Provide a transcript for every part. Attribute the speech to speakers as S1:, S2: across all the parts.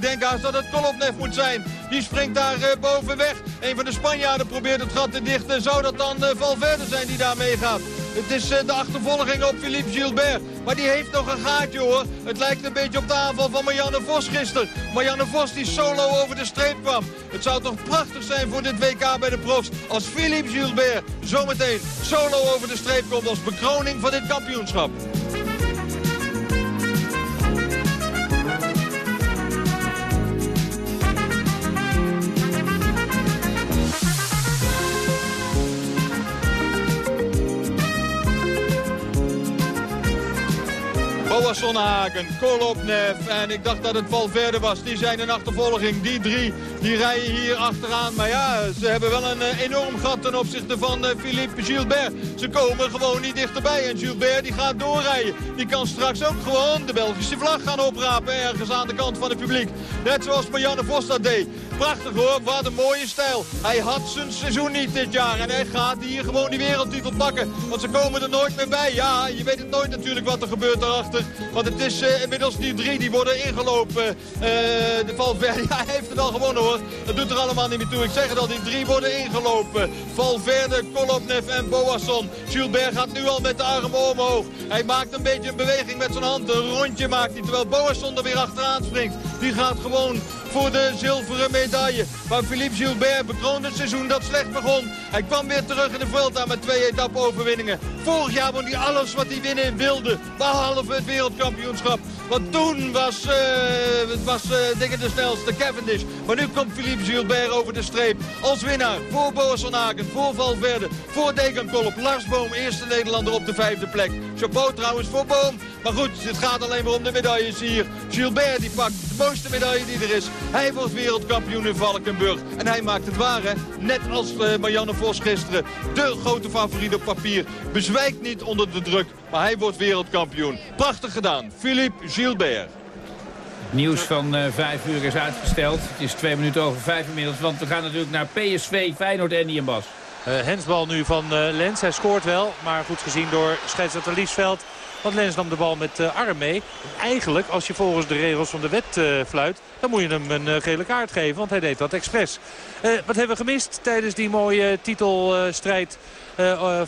S1: Ik denk haast dat het Kolopnev moet zijn. Die springt daar uh, boven weg. Een van de Spanjaarden probeert het gat te dichten. Zou dat dan uh, Valverde zijn die daar meegaat? Het is uh, de achtervolging op Philippe Gilbert. Maar die heeft nog een gaatje hoor. Het lijkt een beetje op de aanval van Marianne Vos gisteren. Marianne Vos die solo over de streep kwam. Het zou toch prachtig zijn voor dit WK bij de profs. Als Philippe Gilbert zometeen solo over de streep komt als bekroning van dit kampioenschap. Boas Zonnehagen, Kolopnev en ik dacht dat het Valverde was. Die zijn in achtervolging. Die drie die rijden hier achteraan. Maar ja, ze hebben wel een uh, enorm gat ten opzichte van uh, Philippe Gilbert. Ze komen gewoon niet dichterbij. En Gilbert die gaat doorrijden. Die kan straks ook gewoon de Belgische vlag gaan oprapen ergens aan de kant van het publiek. Net zoals Marianne Vos dat deed. Prachtig hoor, wat een mooie stijl. Hij had zijn seizoen niet dit jaar. En hij gaat hier gewoon die wereldtitel pakken. Want ze komen er nooit meer bij. Ja, je weet het nooit natuurlijk wat er gebeurt daarachter. Want het is uh, inmiddels die drie die worden ingelopen. De Valverde, ja, hij heeft het al gewonnen hoor. Dat doet er allemaal niet meer toe. Ik zeg het al, die drie worden ingelopen. Valverde, Kolopnev en Boasson. Gilbert gaat nu al met de armen omhoog. Hij maakt een beetje een beweging met zijn hand. Een rondje maakt hij, terwijl Boasson er weer achteraan springt. Die gaat gewoon voor de zilveren medaille. Maar Philippe Gilbert bekroonde het seizoen dat slecht begon. Hij kwam weer terug in de Vuelta met twee etappe-overwinningen. Vorig jaar won hij alles wat hij winnen wilde, behalve het wereldkampioenschap. Want toen was, uh, was uh, de snelste, Cavendish. Maar nu komt Philippe Gilbert over de streep als winnaar. Voor Boas van Aken, voor Valverde, voor Degenkolop. Lars Boom, eerste Nederlander op de vijfde plek. Chapeau trouwens voor Boom. Maar goed, het gaat alleen maar om de medailles hier. Gilbert die pakt de mooiste medaille die er is. Hij wordt wereldkampioen in Valkenburg. En hij maakt het waar, hè? Net als uh, Marianne Vos gisteren. De grote favoriet op papier. Bezwijkt niet onder de druk, maar hij wordt wereldkampioen. Prachtig gedaan. Philippe Gilbert.
S2: Nieuws van uh, vijf uur is uitgesteld. Het is twee minuten over vijf inmiddels. Want we gaan natuurlijk naar PSV, Feyenoord en en Bas.
S3: Uh, hensbal nu van uh, Lens. Hij scoort wel, maar goed gezien door scheidsrechter Liesveld. Want Lens nam de bal met uh, arm mee. En eigenlijk, als je volgens de regels van de wet uh, fluit... dan moet je hem een uh, gele kaart geven, want hij deed dat expres. wat hebben we gemist tijdens die mooie titelstrijd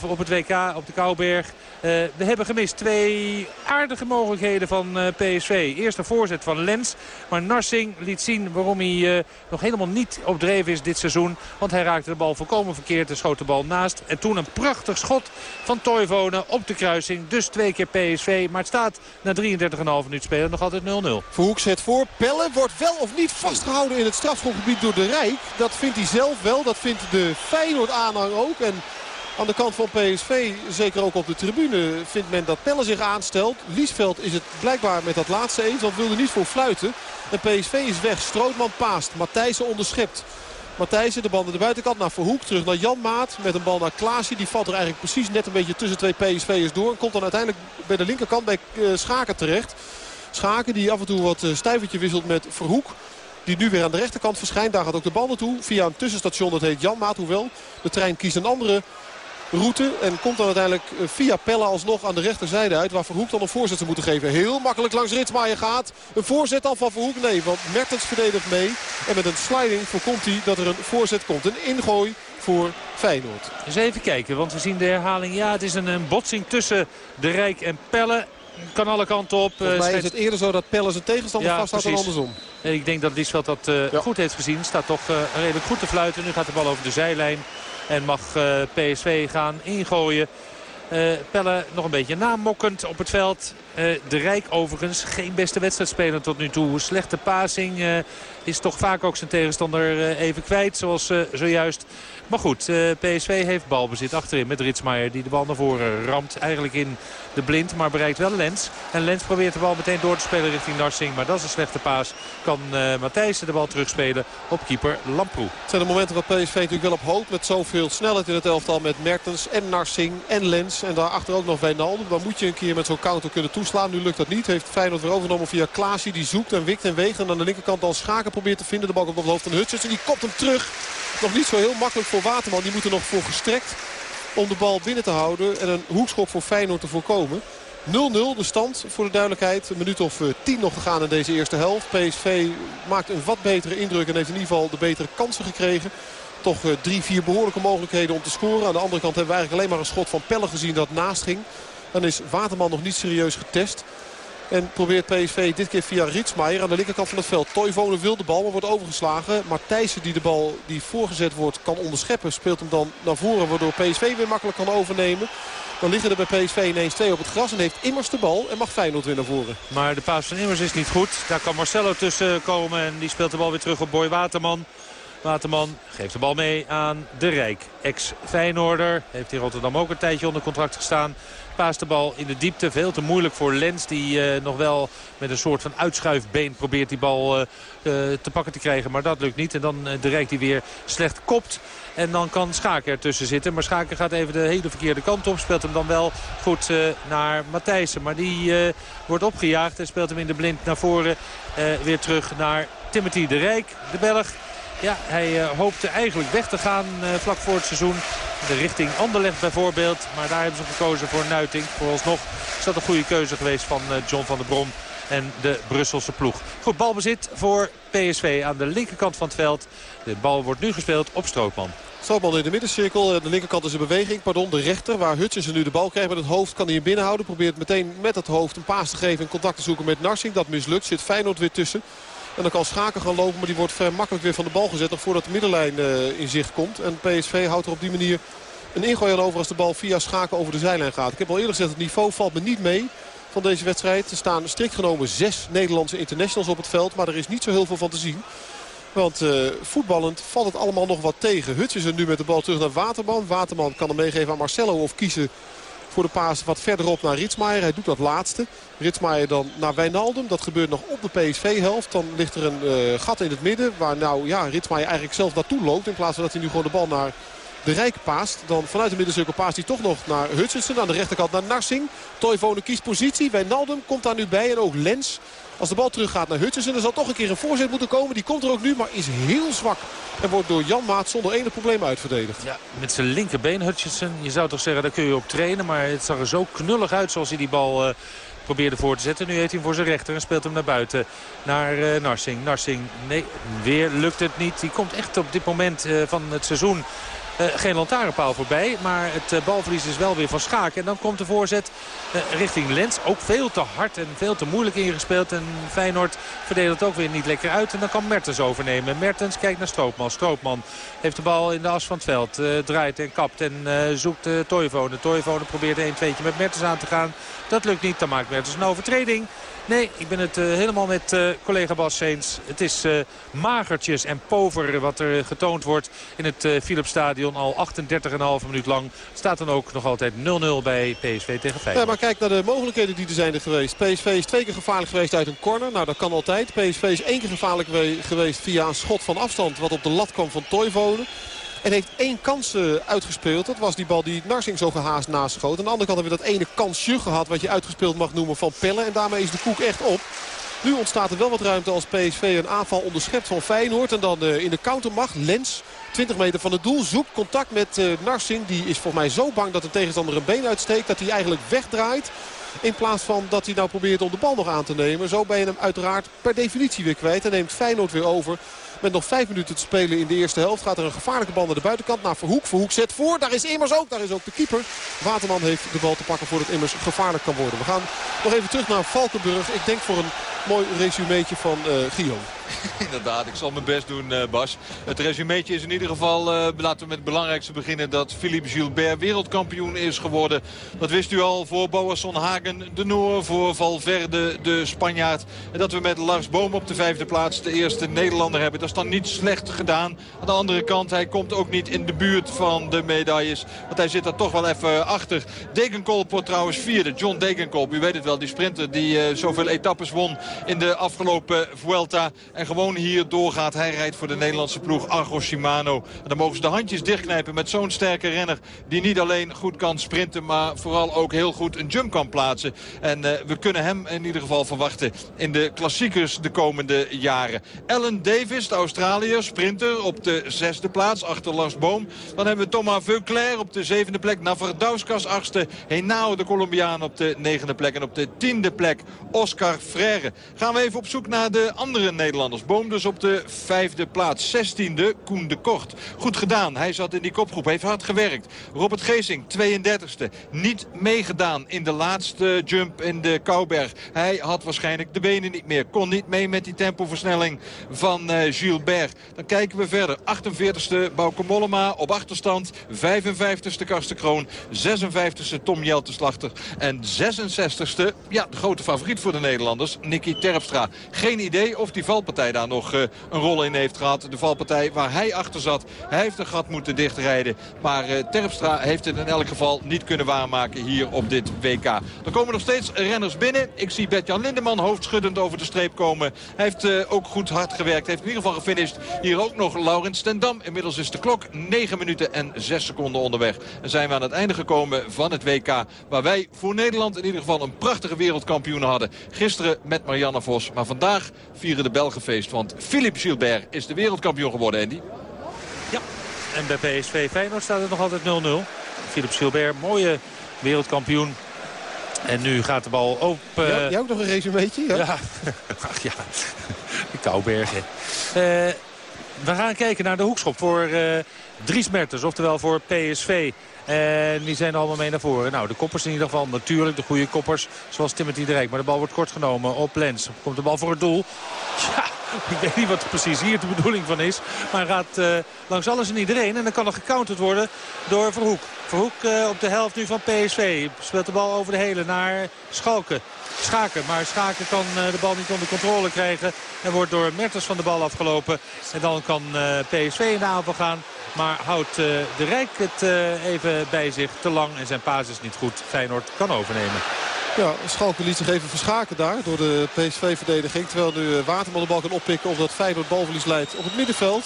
S3: op het WK op de Kouwberg? we hebben gemist twee aardige mogelijkheden van PSV. Eerst een voorzet van Lens. Maar Narsing liet zien waarom hij nog helemaal niet op dreef is dit seizoen. Want hij raakte de bal volkomen verkeerd en schoot de bal naast. En toen een prachtig schot van Toivonen op de kruising. Dus twee keer PSV. Maar het staat na 33,5 minuut spelen nog altijd 0-0.
S4: Verhoek zet voor. Pelle wordt wel of niet vastgehouden in het strafschopgebied door de Rijk. Dat vindt hij zelf wel. Dat vindt de Feyenoord-aanhang ook. En aan de kant van PSV, zeker ook op de tribune, vindt men dat Pelle zich aanstelt. Liesveld is het blijkbaar met dat laatste eens, want wilde niet voor fluiten. En PSV is weg. Strootman paast. Matthijsen onderschept. Matthijsen de bal naar de buitenkant naar Verhoek. Terug naar Jan Maat met een bal naar Klaasje. Die valt er eigenlijk precies net een beetje tussen twee PSV'ers door. En komt dan uiteindelijk bij de linkerkant bij uh, Schaken terecht. Schaken die af en toe wat uh, stuivertje wisselt met Verhoek. Die nu weer aan de rechterkant verschijnt. Daar gaat ook de bal naartoe. Via een tussenstation dat heet Jan Maat. Hoewel de trein kiest een andere route. En komt dan uiteindelijk eh, via Pella alsnog aan de rechterzijde uit. Waar Verhoek dan een voorzet zou moeten geven. Heel makkelijk langs Ritsmaier gaat. Een voorzet dan van Verhoek. Nee, want Mertens verdedigt mee. En met een sliding voorkomt hij dat er een voorzet komt. Een ingooi voor Feyenoord.
S3: Eens even kijken, want we zien de herhaling. Ja, het is een, een botsing tussen de Rijk en Pelle. Kan alle kanten op.
S4: Volgens mij is het eerder zo dat Pelle zijn tegenstander ja, vasthoudt dan andersom.
S3: Ik denk dat Liesveld dat uh, ja. goed heeft gezien. Staat toch uh, redelijk goed te fluiten. Nu gaat de bal over de zijlijn. En mag uh, PSV gaan ingooien. Uh, Pelle nog een beetje namokkend op het veld. Uh, de Rijk overigens geen beste wedstrijdspeler tot nu toe. Slechte passing. Uh, is toch vaak ook zijn tegenstander even kwijt. Zoals zojuist maar goed, PSV heeft balbezit achterin met Ritsmaier. Die de bal naar voren ramt. Eigenlijk in de blind, maar bereikt wel Lens. En Lens probeert de bal meteen door te spelen richting Narsing. Maar dat is een slechte paas. Kan Matthijssen de bal terugspelen op keeper Lamproe.
S4: Het zijn de momenten waar PSV natuurlijk wel op hoopt. Met zoveel snelheid in het elftal met Mertens en Narsing en Lens. En daarachter ook nog Wijnaldum. Dan moet je een keer met zo'n counter kunnen toeslaan. Nu lukt dat niet. Heeft Feyenoord weer overgenomen via Klaasie. Die zoekt en wikt en weegt. En aan de linkerkant dan Schaken probeert te vinden. De bal komt op het hoofd van Hutchins. En die kopt hem terug. Nog niet zo heel makkelijk voor Waterman. Die moet er nog voor gestrekt om de bal binnen te houden. En een hoekschop voor Feyenoord te voorkomen. de stand voor de duidelijkheid. Een minuut of tien nog te gaan in deze eerste helft. PSV maakt een wat betere indruk en heeft in ieder geval de betere kansen gekregen. Toch drie, vier behoorlijke mogelijkheden om te scoren. Aan de andere kant hebben we eigenlijk alleen maar een schot van Pelle gezien dat naast ging. Dan is Waterman nog niet serieus getest. En probeert PSV dit keer via Ritsmaier aan de linkerkant van het veld. Toivonen wil de bal, maar wordt overgeslagen. Maar Thijssen die de bal die voorgezet wordt kan onderscheppen. Speelt hem dan naar voren waardoor PSV weer makkelijk kan overnemen. Dan liggen er bij PSV ineens twee op het gras en heeft Immers de bal en mag Feyenoord weer naar voren.
S3: Maar de paas van Immers is niet goed. Daar kan Marcelo tussen komen en die speelt de bal weer terug op Boy Waterman. Waterman geeft de bal mee aan de Rijk. Ex-Feyenoorder. Heeft in Rotterdam ook een tijdje onder contract gestaan. Paast de bal in de diepte. Veel te moeilijk voor Lens. Die uh, nog wel met een soort van uitschuifbeen probeert die bal uh, uh, te pakken te krijgen. Maar dat lukt niet. En dan de Rijk die weer slecht kopt. En dan kan Schaker ertussen zitten. Maar Schaker gaat even de hele verkeerde kant op. Speelt hem dan wel goed naar Matthijssen. Maar die wordt opgejaagd en speelt hem in de blind naar voren. weer terug naar Timothy de Rijk, de Belg. Ja, hij uh, hoopte eigenlijk weg te gaan uh, vlak voor het seizoen. De richting Anderlecht bijvoorbeeld. Maar daar hebben ze gekozen voor Nuiting. Vooralsnog is dat een goede keuze geweest van uh, John van der Brom en de Brusselse ploeg. Goed, balbezit voor PSV aan de linkerkant van het veld. De bal wordt nu gespeeld op Stroopman.
S4: Stroopman in de middencirkel. De linkerkant is in beweging. Pardon, de rechter. Waar Hutchinson nu de bal krijgt met het hoofd kan hij hem binnenhouden. Probeert meteen met het hoofd een paas te geven en contact te zoeken met Narsing. Dat mislukt. Zit Feyenoord weer tussen. En dan kan Schaken gaan lopen, maar die wordt vrij makkelijk weer van de bal gezet. Nog voordat de middenlijn uh, in zicht komt. En PSV houdt er op die manier een ingooi aan over als de bal via Schaken over de zijlijn gaat. Ik heb al eerder gezegd, het niveau valt me niet mee van deze wedstrijd. Er staan strikt genomen zes Nederlandse internationals op het veld. Maar er is niet zo heel veel van te zien. Want uh, voetballend valt het allemaal nog wat tegen. Huts is er nu met de bal terug naar Waterman. Waterman kan hem meegeven aan Marcelo of kiezen voor de paas wat verderop naar Ritsmaier. Hij doet dat laatste. Ritsmaier dan naar Wijnaldum. Dat gebeurt nog op de PSV-helft. Dan ligt er een uh, gat in het midden. Waar nou ja, Ritsmaier eigenlijk zelf naartoe loopt. In plaats van dat hij nu gewoon de bal naar de Rijk paast. Dan vanuit de middencirkel paast hij toch nog naar Hutchinson. Aan de rechterkant naar Narsing. Toivonen kiest positie. Wijnaldum komt daar nu bij. En ook Lens. Als de bal teruggaat naar Hutchinson, dan zal toch een keer een voorzet moeten komen. Die komt er ook nu, maar is heel zwak. En wordt door Jan Maat zonder enig probleem uitverdedigd.
S3: Ja, met zijn linkerbeen Hutchinson. Je zou toch zeggen, daar kun je op trainen. Maar het zag er zo knullig uit zoals hij die bal... Uh, probeerde voor te zetten. Nu heeft hij hem voor zijn rechter en speelt hem naar buiten. Naar uh, Narsing. Narsing, nee, weer lukt het niet. Die komt echt op dit moment uh, van het seizoen uh, geen lantaarnpaal voorbij. Maar het uh, balverlies is wel weer van Schaken. En dan komt de voorzet uh, richting Lens. Ook veel te hard en veel te moeilijk ingespeeld. En Feyenoord verdeelt ook weer niet lekker uit. En dan kan Mertens overnemen. Mertens kijkt naar Stroopman. Stroopman heeft de bal in de as van het veld. draait en kapt en zoekt uh, Toivonen. Probeert een 2 met Mertens aan te gaan. Dat lukt niet. Dan maakt Mertens een overtreding. Nee, ik ben het uh, helemaal met uh, collega Bas eens. Het is uh, magertjes en pover wat er getoond wordt in het Philipsstadion. Al 38,5 minuut lang staat dan ook nog altijd 0-0 bij PSV tegen Feyenoord.
S4: Ja, maar kijk naar de mogelijkheden die er zijn er geweest. PSV is twee keer gevaarlijk geweest uit een corner. Nou, dat kan altijd. PSV is één keer gevaarlijk geweest via een schot van afstand wat op de lat kwam van Toivonen. En heeft één kans uitgespeeld. Dat was die bal die Narsing zo gehaast naschoot. Aan de andere kant hebben we dat ene kansje gehad. Wat je uitgespeeld mag noemen van Pelle. En daarmee is de koek echt op. Nu ontstaat er wel wat ruimte als PSV een aanval onderschept van Feyenoord. En dan uh, in de counter mag Lens 20 meter van het doel. Zoekt contact met uh, Narsing. Die is volgens mij zo bang dat de tegenstander een been uitsteekt. Dat hij eigenlijk wegdraait. In plaats van dat hij nou probeert om de bal nog aan te nemen. Zo ben je hem uiteraard per definitie weer kwijt. En neemt Feyenoord weer over. Met nog vijf minuten te spelen in de eerste helft gaat er een gevaarlijke bal naar de buitenkant. Naar Verhoek. Verhoek zet voor. Daar is Immers ook. Daar is ook de keeper. Waterman heeft de bal te pakken voordat Immers gevaarlijk kan worden. We gaan nog even terug naar Valkenburg. Ik denk voor een mooi resumeetje van uh, Guillaume.
S1: Inderdaad, ik zal mijn best doen, uh, Bas. Het resumeetje is in ieder geval, uh, laten we met het belangrijkste beginnen... dat Philippe Gilbert wereldkampioen is geworden. Dat wist u al voor Boasson Hagen de Noor, voor Valverde de Spanjaard. En dat we met Lars Boom op de vijfde plaats de eerste Nederlander hebben. Dat is dan niet slecht gedaan. Aan de andere kant, hij komt ook niet in de buurt van de medailles. Want hij zit er toch wel even achter. Degenkolb wordt trouwens vierde. John Degenkolb, u weet het wel, die sprinter die uh, zoveel etappes won in de afgelopen Vuelta... gewoon hier doorgaat. Hij rijdt voor de Nederlandse ploeg Argo Shimano. En dan mogen ze de handjes dichtknijpen met zo'n sterke renner. Die niet alleen goed kan sprinten, maar vooral ook heel goed een jump kan plaatsen. En uh, we kunnen hem in ieder geval verwachten in de klassiekers de komende jaren. Ellen Davis, de Australiër, sprinter op de zesde plaats achter Lars Boom. Dan hebben we Thomas Veuclair op de zevende plek. Navardauskas achtste. Henao de Colombiaan op de negende plek. En op de tiende plek Oscar Freire. Gaan we even op zoek naar de andere Nederlanders. Boom dus op de vijfde plaats. Zestiende Koen de Kort. Goed gedaan. Hij zat in die kopgroep. Heeft hard gewerkt. Robert Geesing, 32e. Niet meegedaan in de laatste jump in de Kouberg. Hij had waarschijnlijk de benen niet meer. Kon niet mee met die tempoversnelling van uh, Gilbert. Dan kijken we verder. 48e Bauke Mollema op achterstand. 55e Karsten Kroon. 56e Tom Jelteslachter. En 66e, ja, de grote favoriet voor de Nederlanders, Nicky Terpstra. Geen idee of die valpartij daar nog uh, een rol in heeft gehad. De valpartij waar hij achter zat. Hij heeft een gat moeten dichtrijden. Maar uh, Terpstra heeft het in elk geval niet kunnen waarmaken hier op dit WK. Er komen nog steeds renners binnen. Ik zie Bert-Jan Lindeman hoofdschuddend over de streep komen. Hij heeft uh, ook goed hard gewerkt. Heeft in ieder geval gefinished. Hier ook nog Laurens Stendam. Inmiddels is de klok 9 minuten en 6 seconden onderweg. En zijn we aan het einde gekomen van het WK. Waar wij voor Nederland in ieder geval een prachtige wereldkampioen hadden. Gisteren met Marianne Vos. Maar vandaag vieren de Belgen feest. Want Philippe Gilbert is de wereldkampioen geworden, Andy.
S3: Ja, en bij PSV Feyenoord staat het nog altijd 0-0. Philippe Gilbert, mooie wereldkampioen. En nu gaat de bal op... Uh...
S4: Ja, jij ook nog een resumeetje? Ja,
S3: ja. Ach ja, de Koubergen. Uh, we gaan kijken naar de hoekschop voor uh, Dries Mertens, oftewel voor PSV. En die zijn allemaal mee naar voren. Nou, de koppers in ieder geval natuurlijk. De goede koppers, zoals Timothy de Rijk. Maar de bal wordt kort genomen op Lens. Komt de bal voor het doel. Ja, ik weet niet wat precies hier de bedoeling van is. Maar gaat uh, langs alles en iedereen. En dan kan er gecounterd worden door Verhoek. Verhoek uh, op de helft nu van PSV. Speelt de bal over de hele naar Schalken. Schaken. Maar Schaken kan uh, de bal niet onder controle krijgen. En wordt door Mertens van de bal afgelopen. En dan kan PSV in de aanval gaan. Maar houdt uh, de Rijk het even bij zich te lang. En zijn paas is niet goed. Feyenoord kan overnemen.
S4: Ja, Schalke liet zich even verschaken daar door de PSV-verdediging. Terwijl nu Waterman de bal kan oppikken of dat Feyenoord balverlies leidt op het middenveld.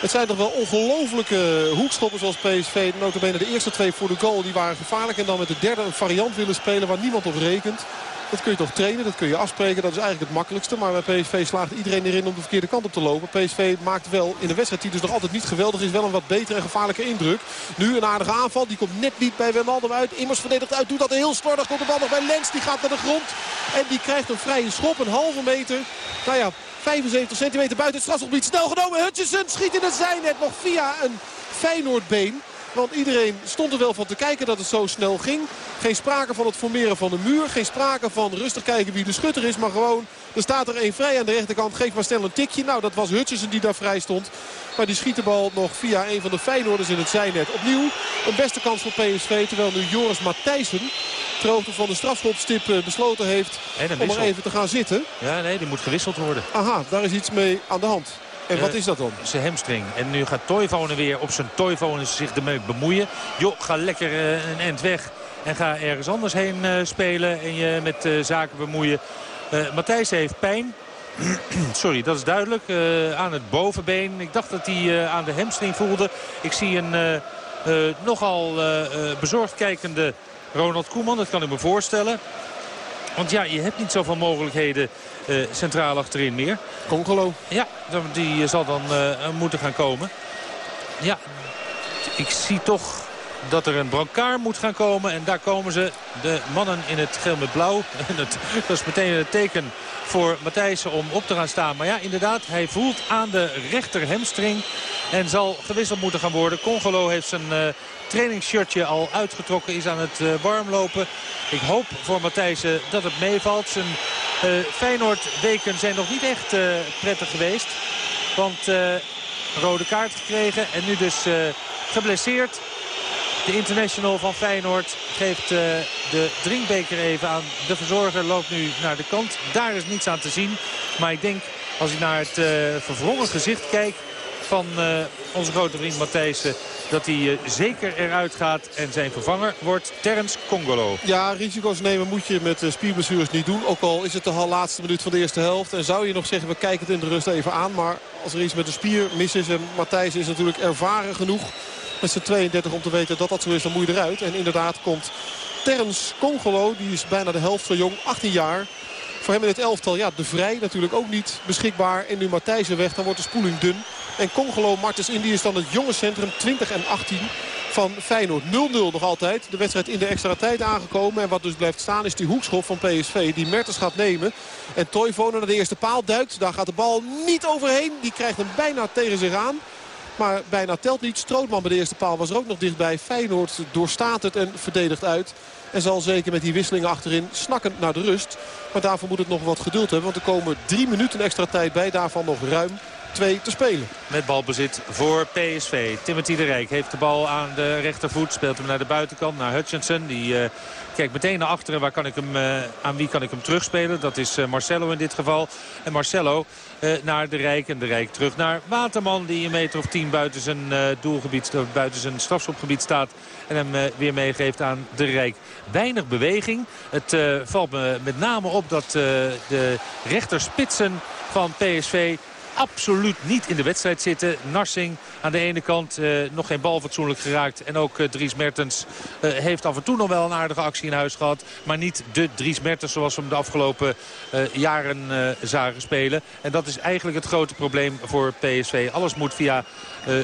S4: Het zijn toch wel ongelofelijke hoekschoppen zoals PSV. Notabene de eerste twee voor de goal die waren gevaarlijk. En dan met de derde een variant willen spelen waar niemand op rekent. Dat kun je toch trainen, dat kun je afspreken. Dat is eigenlijk het makkelijkste. Maar bij PSV slaagt iedereen erin om de verkeerde kant op te lopen. PSV maakt wel in de wedstrijd die dus nog altijd niet geweldig is... wel een wat betere en gevaarlijke indruk. Nu een aardige aanval. Die komt net niet bij Wijnaldum uit. Immers verdedigt uit. Doet dat heel slordig. Komt de bal nog bij Lens. Die gaat naar de grond. En die krijgt een vrije schop. Een halve meter. Nou ja, 75 centimeter buiten het strafgebied. Snel genomen. Hutchison schiet in het zijnet nog via een Feyenoordbeen. Want iedereen stond er wel van te kijken dat het zo snel ging. Geen sprake van het formeren van de muur. Geen sprake van rustig kijken wie de schutter is. Maar gewoon, er staat er één vrij aan de rechterkant. Geef maar snel een tikje. Nou, dat was Hutchinson die daar vrij stond. Maar die schiet de bal nog via een van de Feyenoorders in het zijnet. Opnieuw een beste kans voor PSV. Terwijl nu Joris Matthijssen, ter hoogte van de strafschopstip, besloten heeft om er even te gaan zitten.
S3: Ja, nee, die moet gewisseld worden.
S4: Aha, daar is iets mee aan de hand. En wat is dat dan?
S3: Zijn hamstring. En nu gaat Toivonen weer op zijn Toivonen zich ermee bemoeien. Joh, ga lekker uh, een end weg. En ga ergens anders heen uh, spelen. En je met uh, zaken bemoeien. Matthijs heeft pijn. Sorry, dat is duidelijk. aan het bovenbeen. Ik dacht dat hij aan de hamstring voelde. Ik zie een nogal bezorgd kijkende Ronald Koeman. Dat kan ik me voorstellen. Want ja, je hebt niet zoveel mogelijkheden uh, centraal achterin meer.
S4: Congolo.
S3: Ja, die zal dan uh, moeten gaan komen. Ja, ik zie toch dat er een brancard moet gaan komen. En daar komen ze, de mannen in het geel met blauw. dat is meteen een teken voor Matthijssen om op te gaan staan. Maar ja, inderdaad, hij voelt aan de rechter hamstring. En zal gewisseld moeten gaan worden. Congolo heeft zijn trainingsshirtje al uitgetrokken. Is aan het uh, warmlopen. Ik hoop voor Matthijssen dat het meevalt. Zijn uh, Feyenoord-weken zijn nog niet echt uh, prettig geweest. Want uh, rode kaart gekregen en nu dus geblesseerd. De international van Feyenoord geeft de drinkbeker even aan. De verzorger loopt nu naar de kant. Daar is niets aan te zien. Maar ik denk, als ik naar het verwrongen gezicht kijk van onze grote vriend Matthijssen... dat hij zeker eruit gaat. En zijn vervanger wordt Terence Congolo.
S4: Ja, risico's nemen moet je met spierblessures niet doen. Ook al is het de laatste minuut van de eerste helft. En zou je nog zeggen, we kijken het in de rust even aan. Maar als er iets met de spier mis is en Matthijs is natuurlijk ervaren genoeg met zijn 32 om te weten dat dat zo is, dan moet je eruit. En inderdaad komt Terrence Congolo, die is bijna de helft zo jong, 18 jaar. Voor hem in het elftal, ja, de Vrij natuurlijk ook niet beschikbaar. En nu Matthijsen weg, dan wordt de spoeling dun. En Congolo, Martens Indy is dan het jonge centrum 20 en 18 van Feyenoord. 0-0 nog altijd. De wedstrijd in de extra tijd aangekomen. En wat dus blijft staan is die hoekschop van PSV. Die Mertens gaat nemen. En Toivonen naar de eerste paal duikt. Daar gaat de bal niet overheen. Die krijgt hem bijna tegen zich aan. Maar bijna telt niet. Strootman bij de eerste paal was er ook nog dichtbij. Feyenoord doorstaat het en verdedigt uit. En zal zeker met die wisselingen achterin snakkend naar de rust. Maar daarvoor moet het nog wat geduld hebben. Want er komen drie minuten extra tijd bij. Daarvan nog ruim twee te spelen.
S3: Met balbezit voor PSV. Timothy de Rijk heeft de bal aan de rechtervoet. Speelt hem naar de buitenkant, naar Hutchinson. Die uh, kijkt meteen naar achteren. Waar kan ik hem, uh, aan wie kan ik hem terugspelen? Dat is uh, Marcelo in dit geval. En Marcelo naar de Rijk. En de Rijk terug naar Waterman. Die een meter of tien buiten zijn doelgebied, buiten zijn strafschopgebied staat. En hem weer meegeeft aan de Rijk. Weinig beweging. Het valt me met name op dat de rechterspitsen van PSV absoluut niet in de wedstrijd zitten. Narsing aan de ene kant uh, nog geen bal fatsoenlijk geraakt. En ook uh, Dries Mertens uh, heeft af en toe nog wel een aardige actie in huis gehad. Maar niet de Dries Mertens zoals we hem de afgelopen jaren zagen spelen. En dat is eigenlijk het grote probleem voor PSV. Alles moet via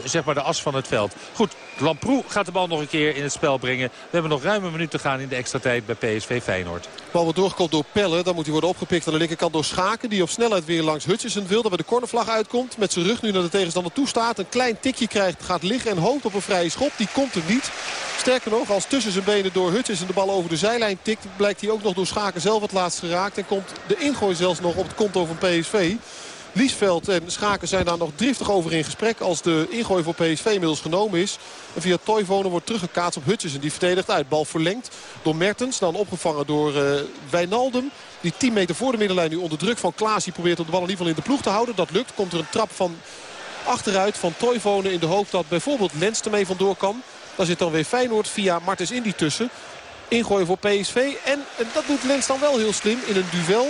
S3: zeg maar de as van het veld. Goed, Lamproe gaat de bal nog een keer in het spel brengen. We hebben nog ruim een minuut te gaan in de extra tijd bij PSV Feyenoord. De
S4: bal wordt doorgekomen door Pelle. Dan moet hij worden opgepikt aan de linkerkant door Schaken. Die op snelheid weer langs Hutchison wil. Dat bij de cornervlag uitkomt. Met zijn rug nu naar de tegenstander toe staat. Een klein tikje krijgt, gaat liggen en hoopt op een vrije schop. Die komt er niet. Sterker nog, als tussen zijn benen door Hutchison de bal over de zijlijn tikt... blijkt hij ook nog door Schaken zelf het laatst geraakt. En komt de ingooi zelfs nog op het konto van PSV. Liesveld en Schaken zijn daar nog driftig over in gesprek als de ingooi voor PSV inmiddels genomen is. En via Toivonen wordt teruggekaatst op Hutjes en die verdedigt uit. Bal verlengd door Mertens, dan opgevangen door uh, Wijnaldum. Die 10 meter voor de middenlijn nu onder druk van Klaas. Die probeert om de bal in ieder geval in de ploeg te houden. Dat lukt. Komt er een trap van achteruit van Toivonen in de hoop dat bijvoorbeeld Lens ermee vandoor kan. Daar zit dan weer Feyenoord via Martens Indy tussen. Ingooien voor PSV. En, en dat doet Lens dan wel heel slim in een duel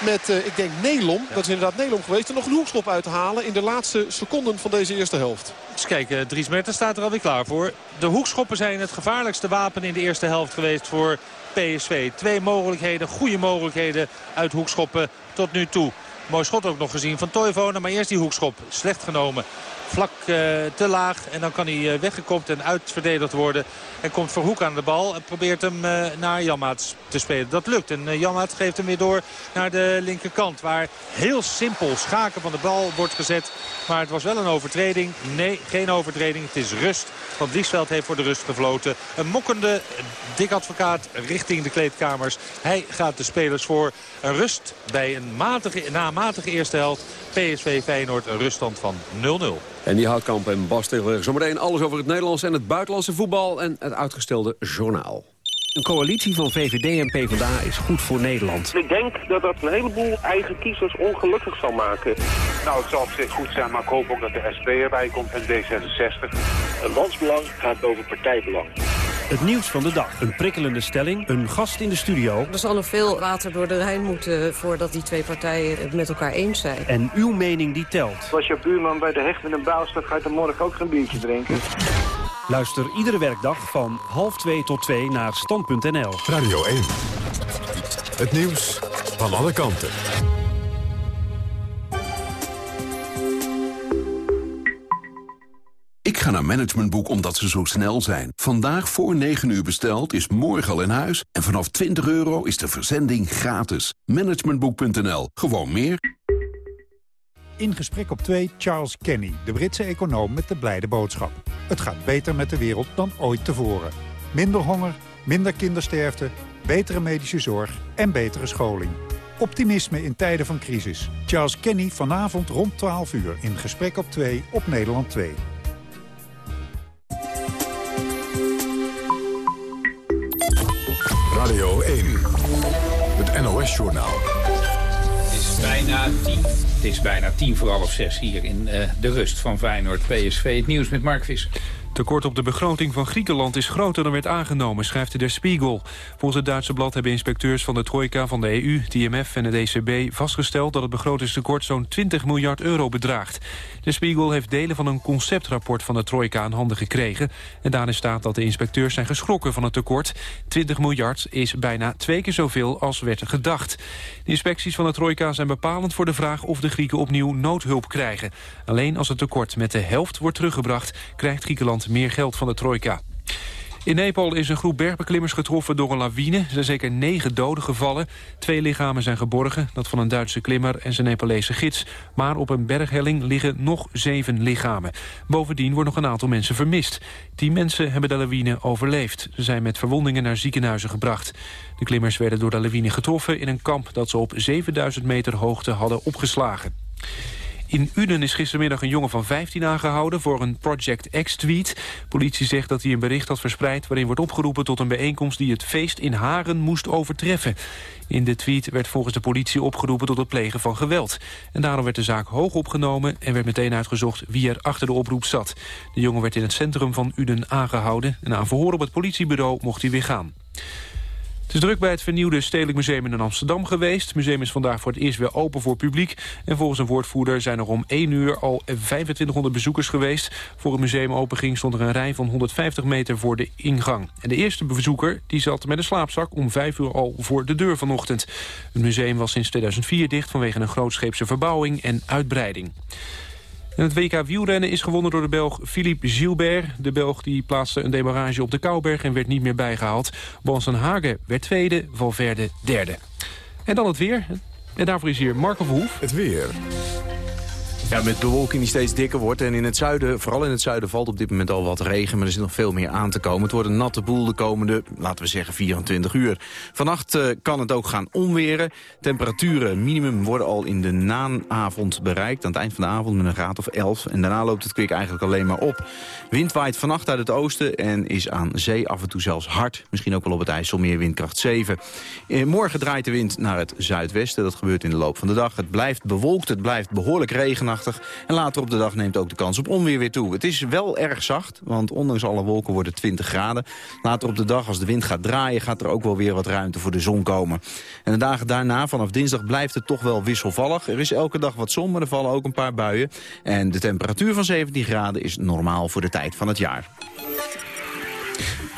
S4: met, uh, ik denk, Nelom. Dat is inderdaad Nelom geweest. En nog een hoekschop uit te halen in de laatste seconden van deze eerste helft.
S3: Dus kijk, Dries Mertens staat er alweer klaar voor. De hoekschoppen zijn het gevaarlijkste wapen in de eerste helft geweest voor PSV. Twee mogelijkheden, goede mogelijkheden uit hoekschoppen tot nu toe. Mooi schot ook nog gezien van Toivonen. Maar eerst die hoekschop. Slecht genomen vlak uh, te laag. En dan kan hij uh, weggekopt en uitverdedigd worden. En komt Verhoek aan de bal en probeert hem uh, naar Janmaat te spelen. Dat lukt. En Janmaat geeft hem weer door naar de linkerkant. Waar heel simpel schaken van de bal wordt gezet. Maar het was wel een overtreding. Nee, geen overtreding. Het is rust. Want Liesveld heeft voor de rust gefloten. Een mokkende dik advocaat richting de kleedkamers. Hij gaat de spelers voor. Een rust bij een matige, na matige eerste helft. PSV Feyenoord een ruststand van 0-0.
S5: En die Houtkamp en Bas. Zometeen alles over het Nederlandse en het buitenlandse voetbal... en het uitgestelde journaal. Een coalitie van VVD en PvdA is goed voor Nederland.
S6: Ik denk dat dat een heleboel eigen kiezers ongelukkig zal maken.
S7: Nou, het zal op zich goed zijn, maar ik hoop ook dat de SP erbij komt en D66.
S8: Een landsbelang gaat over partijbelang.
S9: Het nieuws van de dag. Een prikkelende stelling. Een gast in de studio.
S10: Er zal nog veel water door de Rijn moeten voordat die twee partijen het met elkaar eens zijn.
S9: En uw mening die telt.
S8: Als je buurman bij de hecht met een bouw staat, ga je dan morgen ook geen biertje drinken.
S9: Luister iedere werkdag van half twee tot twee naar stand.nl.
S11: Radio 1. Het nieuws van alle kanten.
S12: Ik ga naar Managementboek omdat ze zo snel zijn. Vandaag voor 9 uur besteld is morgen al in huis. En vanaf 20 euro is de verzending gratis. Managementboek.nl. Gewoon meer.
S13: In gesprek op 2 Charles Kenny, de Britse econoom met de blijde boodschap. Het gaat beter met de wereld dan ooit tevoren. Minder honger, minder kindersterfte, betere medische zorg en betere scholing. Optimisme in tijden van crisis. Charles Kenny vanavond rond 12 uur in Gesprek op 2 op Nederland 2.
S11: Het
S2: is bijna tien. Het is bijna tien voor half zes hier in uh, de rust van Feyenoord PSV. Het nieuws met Mark Visser.
S14: Tekort op de begroting van Griekenland is groter dan werd aangenomen, schrijft de Der Spiegel. Volgens het Duitse blad hebben inspecteurs van de Trojka van de EU, het IMF en het ECB vastgesteld dat het begrotingstekort zo'n 20 miljard euro bedraagt. De Spiegel heeft delen van een conceptrapport van de Trojka aan handen gekregen. En daarin staat dat de inspecteurs zijn geschrokken van het tekort. 20 miljard is bijna twee keer zoveel als werd gedacht. De inspecties van de Trojka zijn bepalend voor de vraag of de Grieken opnieuw noodhulp krijgen. Alleen als het tekort met de helft wordt teruggebracht, krijgt Griekenland meer geld van de trojka. In Nepal is een groep bergbeklimmers getroffen door een lawine. Er zijn zeker negen doden gevallen. Twee lichamen zijn geborgen, dat van een Duitse klimmer en zijn Nepalese gids. Maar op een berghelling liggen nog zeven lichamen. Bovendien wordt nog een aantal mensen vermist. Tien mensen hebben de lawine overleefd. Ze zijn met verwondingen naar ziekenhuizen gebracht. De klimmers werden door de lawine getroffen in een kamp dat ze op 7000 meter hoogte hadden opgeslagen. In Uden is gistermiddag een jongen van 15 aangehouden voor een Project X-tweet. Politie zegt dat hij een bericht had verspreid waarin wordt opgeroepen tot een bijeenkomst die het feest in Haren moest overtreffen. In de tweet werd volgens de politie opgeroepen tot het plegen van geweld. En daarom werd de zaak hoog opgenomen en werd meteen uitgezocht wie er achter de oproep zat. De jongen werd in het centrum van Uden aangehouden en een verhoor op het politiebureau mocht hij weer gaan. Het is druk bij het vernieuwde Stedelijk Museum in Amsterdam geweest. Het museum is vandaag voor het eerst weer open voor publiek. En volgens een woordvoerder zijn er om 1 uur al 2500 bezoekers geweest. Voor het museum openging stond er een rij van 150 meter voor de ingang. En de eerste bezoeker die zat met een slaapzak om 5 uur al voor de deur vanochtend. Het museum was sinds 2004 dicht vanwege een grootscheepse verbouwing en uitbreiding. En het WK wielrennen is gewonnen door de Belg Philippe Gilbert. De Belg die plaatste een demarrage op de Kouberg en werd niet meer bijgehaald. Bonsen Hagen werd tweede, Valverde derde. En dan het weer. En daarvoor is hier Marco Verhoef.
S15: Het weer.
S16: Ja, met bewolking die steeds dikker wordt. En in het zuiden, vooral in het zuiden, valt op dit moment al wat regen. Maar er zit nog veel meer aan te komen. Het wordt een natte boel de komende, laten we zeggen, 24 uur. Vannacht uh, kan het ook gaan onweren. Temperaturen minimum worden al in de naavond bereikt. Aan het eind van de avond met een graad of 11. En daarna loopt het kwik eigenlijk alleen maar op. Wind waait vannacht uit het oosten en is aan zee af en toe zelfs hard. Misschien ook wel op het IJssel meer windkracht 7. Eh, morgen draait de wind naar het zuidwesten. Dat gebeurt in de loop van de dag. Het blijft bewolkt, het blijft behoorlijk regenachtig. En later op de dag neemt ook de kans op onweer weer toe. Het is wel erg zacht, want ondanks alle wolken wordt het 20 graden. Later op de dag, als de wind gaat draaien, gaat er ook wel weer wat ruimte voor de zon komen. En de dagen daarna, vanaf dinsdag, blijft het toch wel wisselvallig. Er is elke dag wat zon, maar er vallen ook een paar buien. En de temperatuur van 17 graden is normaal voor de tijd van het jaar.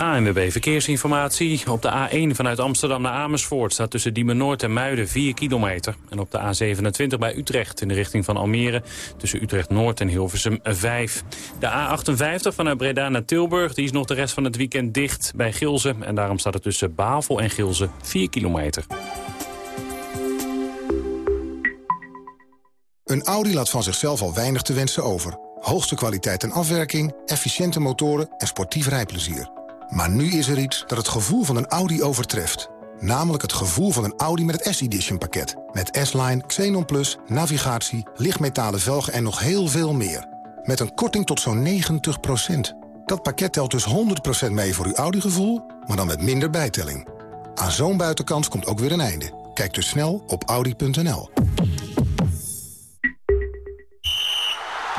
S17: ANWB Verkeersinformatie. Op de A1 vanuit Amsterdam naar Amersfoort staat tussen Diemen Noord en Muiden 4 kilometer. En op de A27 bij Utrecht in de richting van Almere tussen Utrecht Noord en Hilversum 5. De A58 vanuit Breda naar Tilburg die is nog de rest van het weekend dicht bij Gilze. En daarom staat er tussen Bavel en Gilze 4 kilometer.
S18: Een Audi laat van zichzelf al weinig te wensen over. Hoogste kwaliteit en afwerking, efficiënte motoren en sportief rijplezier. Maar nu is er iets dat het gevoel van een Audi overtreft. Namelijk het gevoel van een Audi met het S-Edition pakket. Met S-Line, Xenon Plus, navigatie, lichtmetalen velgen en nog heel veel meer. Met een korting tot zo'n 90% Dat pakket telt dus 100% mee voor uw Audi-gevoel, maar dan met minder bijtelling. Aan zo'n buitenkans komt ook weer een einde. Kijk dus snel op Audi.nl.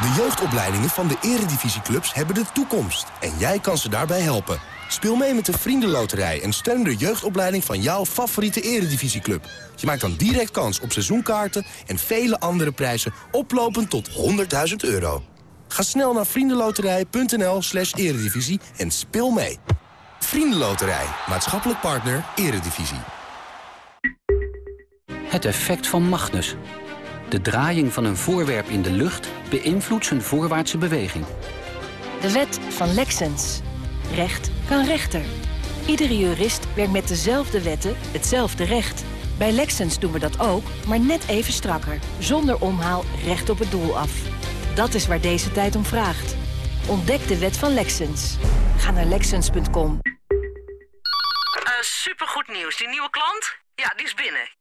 S19: De jeugdopleidingen van de eredivisieclubs hebben de toekomst. En jij kan ze daarbij helpen. Speel mee met de Vriendenloterij en steun de jeugdopleiding van jouw favoriete eredivisieclub. Je maakt dan direct kans op seizoenkaarten en vele andere prijzen oplopend tot 100.000 euro. Ga snel naar vriendenloterij.nl slash eredivisie en speel mee. Vriendenloterij, maatschappelijk partner, eredivisie.
S20: Het effect van Magnus. De draaiing van een voorwerp in de lucht beïnvloedt zijn voorwaartse beweging.
S21: De wet van Lexens. Recht kan rechter. Iedere jurist werkt met dezelfde wetten hetzelfde recht. Bij Lexens doen we dat ook, maar net even strakker. Zonder omhaal recht op het doel af. Dat is waar deze tijd om vraagt. Ontdek de wet van Lexens. Ga naar Lexens.com.
S22: Uh, supergoed nieuws. Die nieuwe klant? Ja, die is binnen.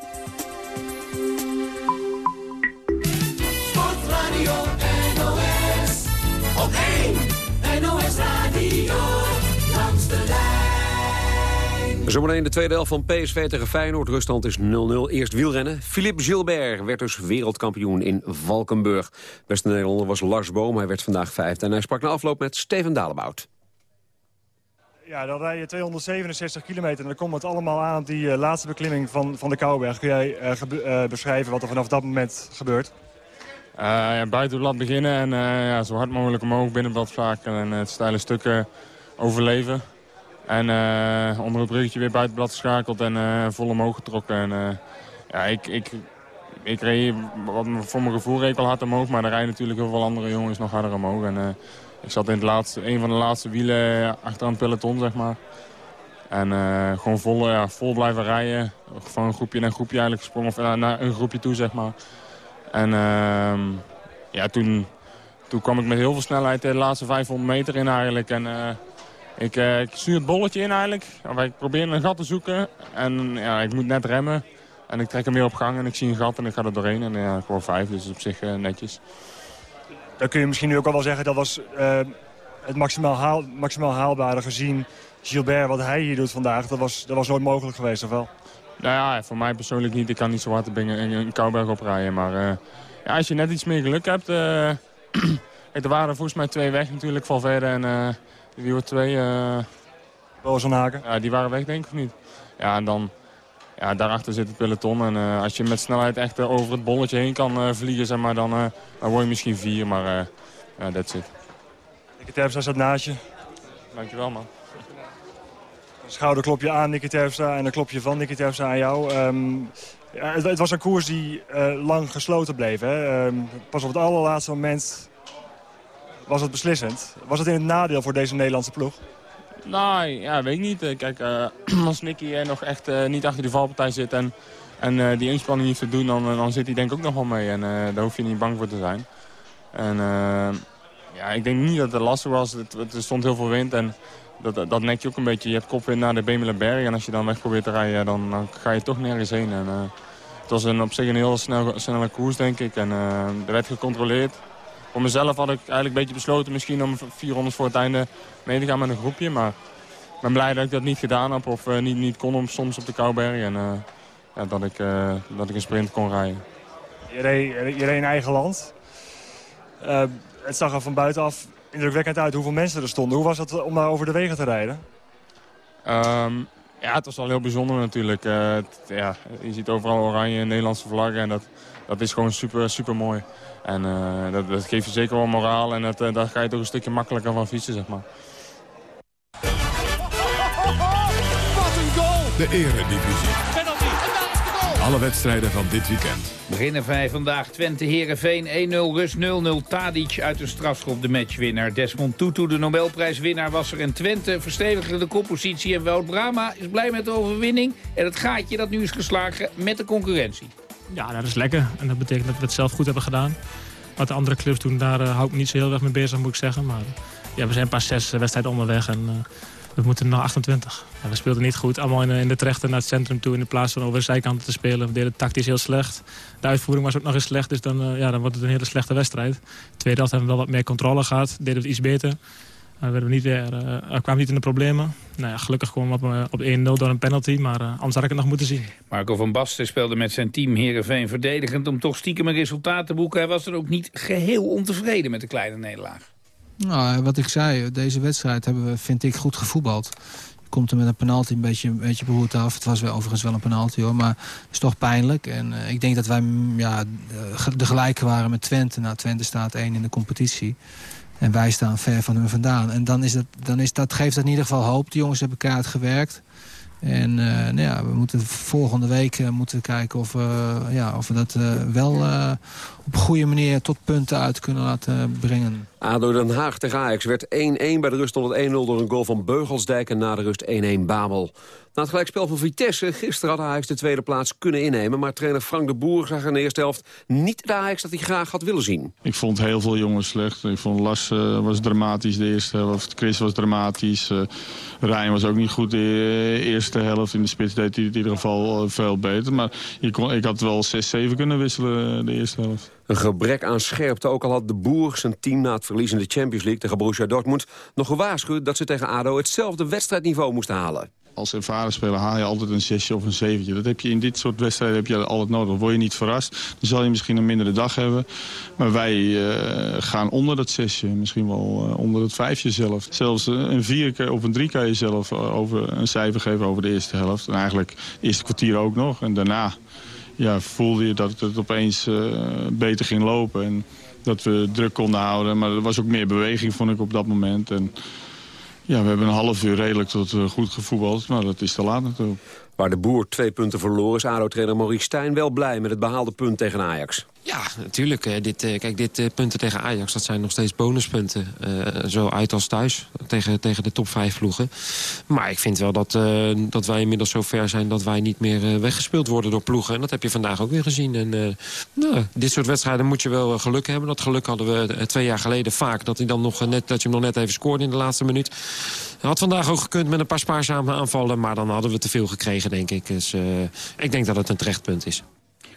S5: Zometeen de tweede helft van PSV tegen Feyenoord. Ruststand is 0-0. Eerst wielrennen. Philippe Gilbert werd dus wereldkampioen in Valkenburg. Beste Nederlander was Lars Boom. Hij werd vandaag vijfde. En hij sprak na afloop met Steven Dalebout.
S23: Ja, dan rij je 267 kilometer en dan komt het allemaal aan die eh, laatste beklimming van, van de Kouwberg. Kun jij eh, eh, beschrijven wat er vanaf dat moment gebeurt?
S24: Eh, ja, buiten het lat beginnen en eh, ja, zo hard mogelijk omhoog binnen het vaak en het steile stukken overleven. En eh, onder het bruggetje weer buiten blad geschakeld en eh, vol omhoog getrokken. En, eh, ja, ik, ik, ik reed, wat, voor mijn gevoel reed al hard omhoog, maar er rijden natuurlijk heel veel andere jongens nog harder omhoog. En, eh, ik zat in het laatste, een van de laatste wielen achteraan het peloton, zeg maar. En eh, gewoon vol, ja, vol blijven rijden. Van een groepje naar een groepje eigenlijk gesprongen, of eh, naar een groepje toe, zeg maar. En ehm, ja, toen, toen kwam ik met heel veel snelheid de laatste 500 meter in eigenlijk. En eh, ik, eh, ik stuur het bolletje in eigenlijk. Ik probeer een gat te zoeken. En ja, ik moet net remmen. En ik trek hem weer op gang en ik zie een gat en ik ga er doorheen. En ja, gewoon vijf, dus op zich eh, netjes.
S23: Dan kun je misschien nu ook al wel zeggen dat was eh, het maximaal, haal, maximaal haalbare gezien Gilbert. Wat hij hier doet vandaag, dat was, dat was nooit mogelijk geweest, of wel?
S24: Nou ja, voor mij persoonlijk niet. Ik kan niet zo hard een, een, Kouwberg oprijden. Maar eh, ja, als je net iets meer geluk hebt... eh, er waren volgens mij twee weg natuurlijk. Valverde en wie wordt twee?
S23: Haken.
S24: Ja, die waren weg denk ik of niet? Ja, en dan... Ja, daarachter zit het peloton. En als je met snelheid echt over het bolletje heen kan vliegen, zeg maar, dan, dan word je misschien vier. Maar eh ja, that's it.
S23: Nicky Terpstra staat naast je.
S24: Dankjewel, man.
S23: Schouderklopje aan Nicky Terpstra en een klopje van Nicky Terpstra aan jou. Ehm, ja, het, was een koers die eh, lang gesloten bleef. Hè? Ehm, pas op het allerlaatste moment was het beslissend. Was het in het nadeel voor deze Nederlandse ploeg?
S24: Nou, ja, weet ik niet. Eh, Kijk, eh, als Nicky nog echt niet achter die valpartij zit en, en die inspanning niet te doen, dan, dan zit hij denk ik ook nog wel mee. En daar hoef je niet bang voor te zijn. En ja, ik denk niet dat het lastig was. Er stond heel veel wind en dat, dat, nek je ook een beetje. Je hebt kopwind naar de Bemelenberg en als je dan weg probeert te rijden, dan, ga je toch nergens heen. En, eh, het was een, op zich een heel snel, snelle koers, denk ik. En eh, er werd gecontroleerd. Voor mezelf had ik eigenlijk een beetje besloten misschien om 400 voor het einde mee te gaan met een groepje. Maar ik ben blij dat ik dat niet gedaan heb of eh, niet, niet kon om, soms op de Kouberg. En ja, dat, ik, dat ik een sprint kon rijden.
S23: Je reed, je in eigen land. Het zag er van buitenaf indrukwekkend uit hoeveel mensen er stonden. Hoe was het om daar over de wegen te rijden?
S24: Ehm, ja, het was wel heel bijzonder natuurlijk. Eh, het- ja, je ziet overal oranje Nederlandse vlaggen en dat, dat is gewoon super, super mooi. En eh, dat, dat geeft je zeker wel moraal en dat, eh, daar ga je toch een stukje makkelijker van fietsen, zeg maar.
S15: Wat een goal! De Eredivisie. Alle wedstrijden van dit weekend.
S2: Beginnen wij vandaag Twente Herenveen 1-0 rust 0-0 Tadic uit de strafschop de matchwinnaar. Desmond Tutu de Nobelprijswinnaar was er en Twente verstevigde de koppositie en Wout Brama is blij met de overwinning en het gaatje dat nu is geslagen met de concurrentie.
S25: Ja, dat is lekker. En dat betekent dat we het zelf goed hebben gedaan. Wat de andere clubs doen, daar eh, hou ik me niet zo heel erg mee bezig, moet ik zeggen. Maar ja, we zijn pas zes wedstrijden onderweg en eh, we moeten nog 28. Ja, we speelden niet goed. Allemaal in, de- in de trechter naar het centrum toe in plaats van over de zijkanten te spelen. We deden tactisch heel slecht. De uitvoering was ook nog eens slecht, dus dan, eh, ja, dan wordt het een hele slechte wedstrijd. De tweede helft hebben we wel wat meer controle gehad. Deden we het iets beter. Uh, werden we niet eh, kwamen niet in de problemen. Nou ja, gelukkig kwamen we op, eh, op 1-0 door een penalty, maar anders had ik het nog moeten zien.
S2: Marco van Basten speelde met zijn team Herenveen verdedigend om toch stiekem een resultaat te boeken. Hij was er ook niet geheel ontevreden met de kleine nederlaag.
S26: Nou, wat ik zei, deze wedstrijd hebben we, vind ik, goed gevoetbald. Komt er met een penalty een beetje, een beetje beroerd af. Het was wel, overigens wel een penalty, hoor, maar het is toch pijnlijk. En eh, ik denk dat wij mm, ja, eh, de gelijke waren met Twente. Nou, Twente staat één in de competitie. En wij staan ver van hun vandaan. En dan, is dat, dan is dat, geeft dat in ieder geval hoop. De jongens hebben kaart gewerkt. En eh, nou ja, we moeten volgende week moeten kijken of, ja, of we dat wel op een goede manier tot punten uit kunnen laten brengen.
S5: ADO Den Haag tegen Ajax werd 1-1 bij de rust stond het 1-0 door een goal van Beugelsdijk en na de rust 1-1 Babel. Na het gelijkspel van Vitesse, gisteren had Ajax de tweede plaats kunnen innemen... maar trainer Frank de Boer zag in de eerste helft niet de Ajax dat hij graag had willen zien.
S24: Ik vond heel veel jongens slecht. Ik vond Las uh, was dramatisch de eerste helft. Chris was dramatisch. Uh, Rijn was ook niet goed de eerste helft. In de spits deed hij het in ieder geval veel beter. Maar ik had wel 6-7 kunnen wisselen de eerste helft.
S5: Een gebrek aan scherpte, ook al had de Boer zijn team na het verlies in de Champions League tegen Borussia Dortmund nog gewaarschuwd dat ze tegen ADO hetzelfde wedstrijdniveau moesten halen
S24: als ervaren speler haal je altijd een zesje of een zeventje. Dat heb je in dit soort wedstrijden heb je altijd nodig. Word je niet verrast, dan zal je misschien een mindere dag hebben. Maar wij uh, gaan onder dat zesje, misschien wel uh, onder het vijfje zelf. Zelfs een vier of een drie kan je zelf over een cijfer geven over de eerste helft. En eigenlijk het eerste kwartier ook nog. En daarna ja, voelde je dat het opeens uh, beter ging lopen. En dat we druk konden houden. Maar er was ook meer beweging, vond ik, op dat moment. En, ja, we hebben een half uur redelijk tot uh, goed gevoetbald, maar dat is te laat natuurlijk.
S5: Waar de boer twee punten verloor is ADO-trainer Maurice Stijn wel blij met het behaalde punt tegen Ajax.
S27: Ja, natuurlijk. Dit, kijk, dit punten tegen Ajax, dat zijn nog steeds bonuspunten. Uh, zo uit als thuis, tegen, tegen de top 5 ploegen. Maar ik vind wel dat, dat wij inmiddels zo ver zijn... dat wij niet meer weggespeeld worden door ploegen. En dat heb je vandaag ook weer gezien. En, nou, dit soort wedstrijden moet je wel geluk hebben. Dat geluk hadden we twee jaar geleden vaak. Dat, hij dan nog net, dat je hem nog net even scoorde in de laatste minuut. Had vandaag ook gekund met een paar spaarzame aanvallen... maar dan hadden we te veel gekregen, denk ik. Dus ik denk dat het een terecht punt is.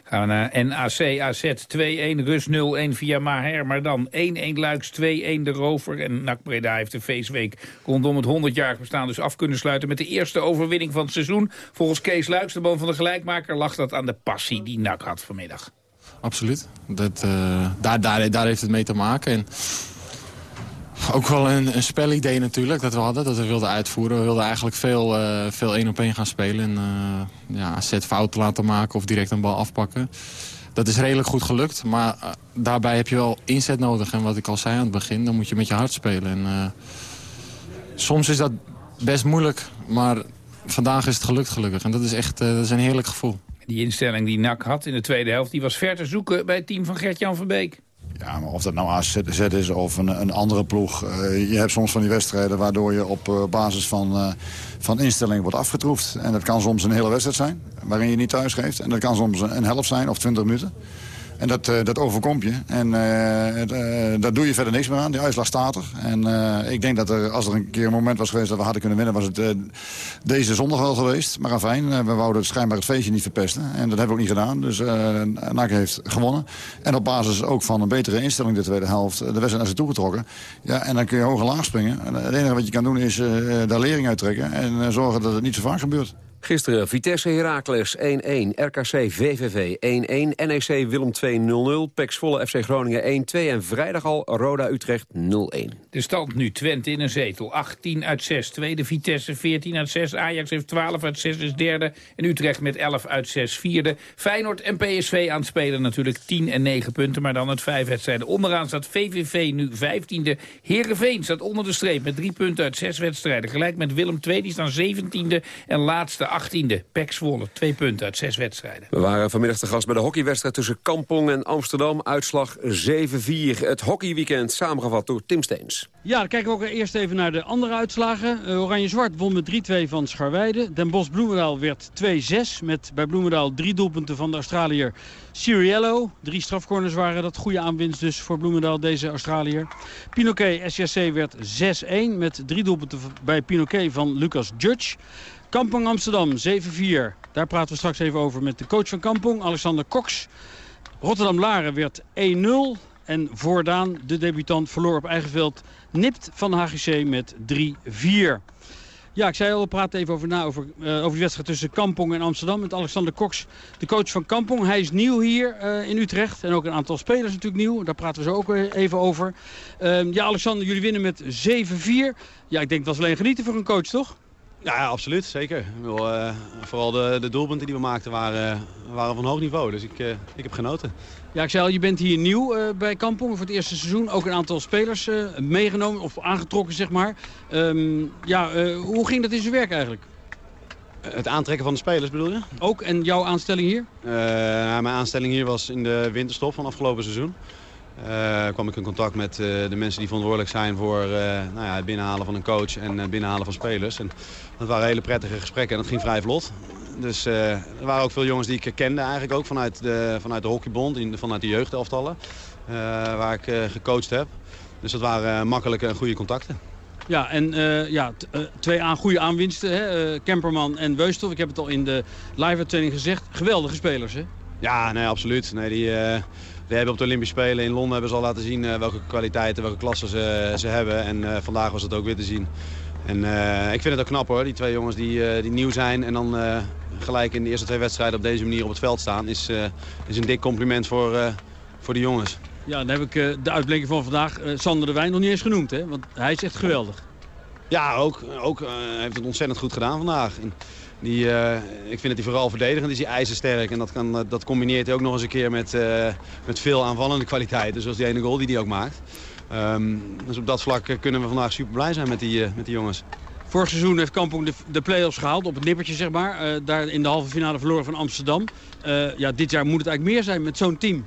S2: Gaan we naar NAC, AZ 2-1, Rus 0-1 via Maher. Maar dan 1-1 Luiks, 2-1 de Rover. En NAC Breda heeft de feestweek rondom het 100-jarig bestaan dus af kunnen sluiten... met de eerste overwinning van het seizoen. Volgens Kees Luiks, de man van de gelijkmaker, lag dat aan de passie die NAC had vanmiddag.
S28: Absoluut. Dat, uh, daar, daar, daar heeft het mee te maken. En ook wel een, een spelidee natuurlijk dat we hadden, dat we wilden uitvoeren. We wilden eigenlijk veel, uh, veel één op één gaan spelen. En uh, ja, set fouten laten maken of direct een bal afpakken. Dat is redelijk goed gelukt, maar uh, daarbij heb je wel inzet nodig. En wat ik al zei aan het begin, dan moet je met je hart spelen. En, soms is dat best moeilijk, maar vandaag is het gelukt gelukkig. En dat is echt dat is een heerlijk gevoel.
S2: Die instelling die NAC had in de tweede helft, die was ver te zoeken bij het team van Gert-Jan Verbeek.
S29: Ja, maar of dat nou AZ is of een, een andere ploeg. Uh, je hebt soms van die wedstrijden waardoor je op uh, basis van, uh, van instellingen wordt afgetroefd. En dat kan soms een hele wedstrijd zijn, waarin je niet thuis geeft. En dat kan soms een helft zijn of 20 minuten. En dat, uh, dat overkomt je. En uh, uh, daar doe je verder niks meer aan. Die uitslag staat er. En ik denk dat er, als er een keer een moment was geweest dat we hadden kunnen winnen... was het deze zondag wel geweest. Maar fijn, we wouden schijnbaar het feestje niet verpesten. En dat hebben we ook niet gedaan. Dus NAC heeft gewonnen. En op basis ook van een betere instelling de tweede helft... de wedstrijd naar ze toe getrokken. Ja, en dan kun je hoog en laag springen. En het enige wat je kan doen is daar lering uittrekken... en zorgen dat het niet zo vaak gebeurt.
S5: Gisteren Vitesse Heracles 1-1, RKC VVV 1-1, NEC Willem 2-0-0, PEC Volle FC Groningen 1-2 en vrijdag al Roda Utrecht 0-1.
S2: De stand nu Twente in een zetel, 18 uit 6, tweede Vitesse 14 uit 6, Ajax heeft 12 uit 6, is derde en Utrecht met 11 uit 6, vierde. Feyenoord en PSV aan het spelen natuurlijk 10 en 9 punten, maar dan het 5 wedstrijden. Onderaan staat VVV nu 15e, Heerenveen staat onder de streep met 3 punten uit 6 wedstrijden. Gelijk met Willem 2, die staan 17e en laatste 18e. Pek Zwolle, twee punten uit zes wedstrijden.
S5: We waren vanmiddag te gast bij de hockeywedstrijd tussen Kampong en Amsterdam. Uitslag 7-4. Het hockeyweekend samengevat door Tim Steens.
S30: Ja, dan kijken we ook eerst even naar de andere uitslagen. Uh, Oranje-Zwart won met 3-2 van Scharweide. Den Bosch-Bloemendaal werd 2-6 met bij Bloemendaal drie doelpunten van de Australiër Ciriello. Drie strafcorners waren dat. Goede aanwinst dus voor Bloemendaal, deze Australiër. Pinoquet SJC werd 6-1 met drie doelpunten bij Pinoquet van Lucas Judge. Kampong Amsterdam 7-4. Daar praten we straks even over met de coach van Kampong, Alexander Cox. Rotterdam-Laren werd 1-0. En Voordaan, de debutant, verloor op eigen veld nipt van HGC met 3-4. Ja, ik zei al, we praten even over, na, over, uh, over die wedstrijd tussen Kampong en Amsterdam. Met Alexander Cox, de coach van Kampong. Hij is nieuw hier uh, in Utrecht. En ook een aantal spelers natuurlijk nieuw. Daar praten we zo ook even over. Uh, ja, Alexander, jullie winnen met 7-4. Ja, ik denk dat was alleen genieten voor een coach, toch?
S31: Ja, absoluut. Zeker. Ik uh, vooral de, de, doelpunten die we maakten waren, waren van hoog niveau. Dus ik, uh, ik heb genoten.
S30: Ja, ik zei al, je bent hier nieuw uh, bij Kampong voor het eerste seizoen. Ook een aantal spelers meegenomen of aangetrokken, zeg maar. Um, ja, hoe ging dat in zijn werk eigenlijk?
S31: Het aantrekken van de spelers bedoel je?
S30: Ook. En jouw aanstelling hier?
S31: Nou, mijn aanstelling hier was in de winterstop van afgelopen seizoen. Eh, kwam ik in contact met de mensen die verantwoordelijk zijn voor nou ja, het binnenhalen van een coach en het binnenhalen van spelers. En dat waren hele prettige gesprekken en dat ging vrij vlot. Dus er waren ook veel jongens die ik kende eigenlijk ook vanuit de, vanuit de hockeybond, vanuit de jeugdelftallen. waar ik gecoacht heb. Dus dat waren makkelijke en goede contacten.
S30: Ja, en uh, ja, uh, twee aan, goede aanwinsten. Hè? Uh, Kemperman en Weusthof. Ik heb het al in de live-uitzending gezegd. Geweldige spelers, hè?
S31: Ja, nee, absoluut. Nee, die, we hebben op de Olympische Spelen in Londen hebben ze al laten zien welke kwaliteiten, welke klassen ze, ze hebben. En vandaag was het ook weer te zien. En ik vind het ook knap hoor, die twee jongens die, die nieuw zijn en dan gelijk in de eerste twee wedstrijden op deze manier op het veld staan. Is, is een dik compliment voor, voor de jongens.
S30: Ja, dan heb ik de uitblinker van vandaag, Sander de Wijn, nog niet eens genoemd. Hè? Want hij is echt geweldig.
S31: Ja, ook, ook heeft het ontzettend goed gedaan vandaag. En die, ik vind dat hij vooral verdedigend is, hij ijzersterk. En dat, kan, dat combineert hij ook nog eens een keer met, met veel aanvallende kwaliteiten. Zoals die ene goal die hij ook maakt. Um, dus op dat vlak kunnen we vandaag super blij zijn met die, met die jongens.
S30: Vorig seizoen heeft Kampong de, de play-offs gehaald, op het nippertje zeg maar. daar in de halve finale verloren van Amsterdam. ja, dit jaar moet het eigenlijk meer zijn met zo'n team.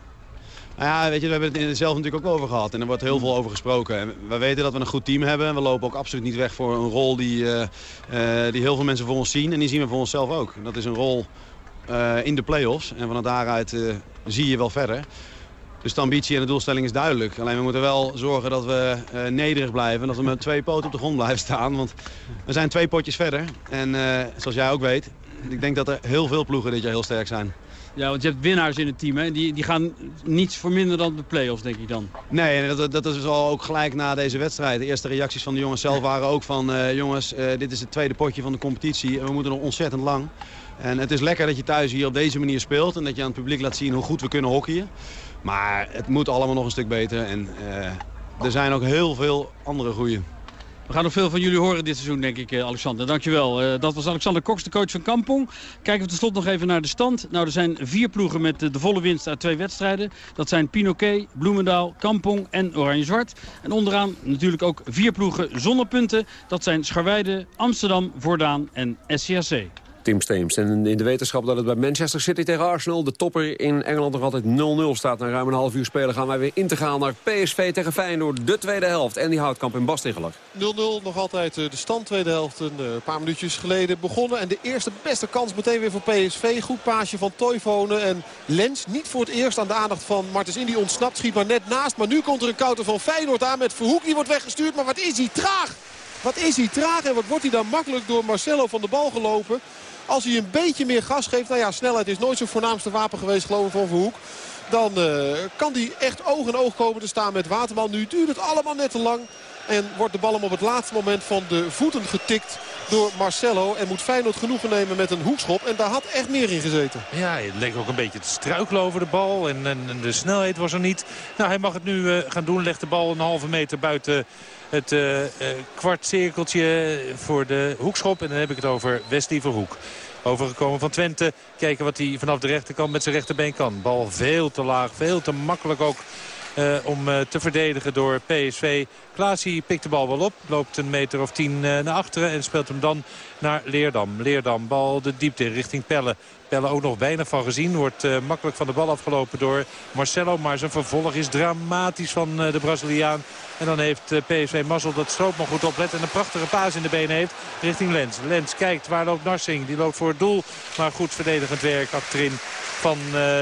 S31: Nou ja, weet je, we hebben het er zelf natuurlijk ook over gehad. En er wordt heel veel over gesproken. En we weten dat we een goed team hebben. We lopen ook absoluut niet weg voor een rol die, uh, uh, die heel veel mensen voor ons zien. En die zien we voor onszelf ook. Dat is een rol uh, in de play-offs. En van daaruit zie je wel verder. Dus de ambitie en de doelstelling is duidelijk. Alleen we moeten wel zorgen dat we nederig blijven. En dat we met twee poten op de grond blijven staan. Want we zijn twee potjes verder. En zoals jij ook weet, ik denk dat er heel veel ploegen dit jaar heel sterk zijn.
S30: Ja, want je hebt winnaars in het team. Hè? Die, die gaan niets voor minder dan de play-offs, denk ik dan.
S31: Nee, dat, dat is wel ook gelijk na deze wedstrijd. De eerste reacties van de jongens zelf waren ook van... Uh, jongens, uh, dit is het tweede potje van de competitie. En we moeten nog ontzettend lang. En het is lekker dat je thuis hier op deze manier speelt. En dat je aan het publiek laat zien hoe goed we kunnen hockeyen. Maar het moet allemaal nog een stuk beter. En uh, er zijn ook heel veel andere goeie.
S30: We gaan nog veel van jullie horen dit seizoen, denk ik, eh, Alexander. Dankjewel. Uh, dat was Alexander Koks, de coach van Kampong. Kijken we tenslotte nog even naar de stand. Nou, er zijn vier ploegen met de volle winst uit twee wedstrijden. Dat zijn Pinoquet, Bloemendaal, Kampong en Oranje-Zwart. En onderaan natuurlijk ook vier ploegen zonder punten. Dat zijn Scharweide, Amsterdam, Voordaan en SCAC.
S5: Tim. En in de wetenschap dat het bij Manchester City tegen Arsenal... de topper in Engeland nog altijd 0-0 staat. Na ruim een half uur spelen gaan wij weer in te gaan naar PSV tegen Feyenoord. De tweede helft. En die Houtkamp in Bas 0-0
S4: nog altijd eh, de stand. Tweede helft een eh, paar minuutjes geleden begonnen. En de eerste beste kans meteen weer voor PSV. Goed paasje van Toivonen en Lens. Niet voor het eerst aan de aandacht van Martens Indy ontsnapt. Schiet maar net naast. Maar nu komt er een counter van Feyenoord aan met Verhoek. Die wordt weggestuurd. Maar wat is hij traag. Wat is hij traag en wat wordt hij dan makkelijk door Marcelo van de bal gelopen. Als hij een beetje meer gas geeft. Nou ja, snelheid is nooit zijn voornaamste wapen geweest geloof ik van Verhoek. Dan uh, kan hij echt oog in oog komen te staan met Waterman. Nu duurt het allemaal net te lang. En wordt de bal hem op het laatste moment van de voeten getikt door Marcelo. En moet Feyenoord genoegen nemen met een hoekschop. En daar had echt meer in gezeten.
S3: Ja, het leek ook een beetje te struikelen over de bal. En, en, de snelheid was er niet. Nou, hij mag het nu uh, gaan doen. Legt de bal een halve meter buiten het uh, kwartcirkeltje voor de hoekschop. En dan heb ik het over Wesley Verhoek. Overgekomen van Twente. Kijken wat hij vanaf de rechterkant met zijn rechterbeen kan. Bal veel te laag, veel te makkelijk ook uh, om te verdedigen door PSV. Klaasie pikt de bal wel op. Loopt een meter of tien uh, naar achteren en speelt hem dan naar Leerdam. Leerdam, bal de diepte richting Pelle. Pelle ook nog weinig van gezien. Wordt uh, makkelijk van de bal afgelopen door Marcelo. Maar zijn vervolg is dramatisch van uh, de Braziliaan. En dan heeft uh, PSV mazzel dat Stroopman goed oplet. En een prachtige paas in de benen heeft richting Lens. Lens kijkt waar loopt Narsing. Die loopt voor het doel. Maar goed verdedigend werk achterin van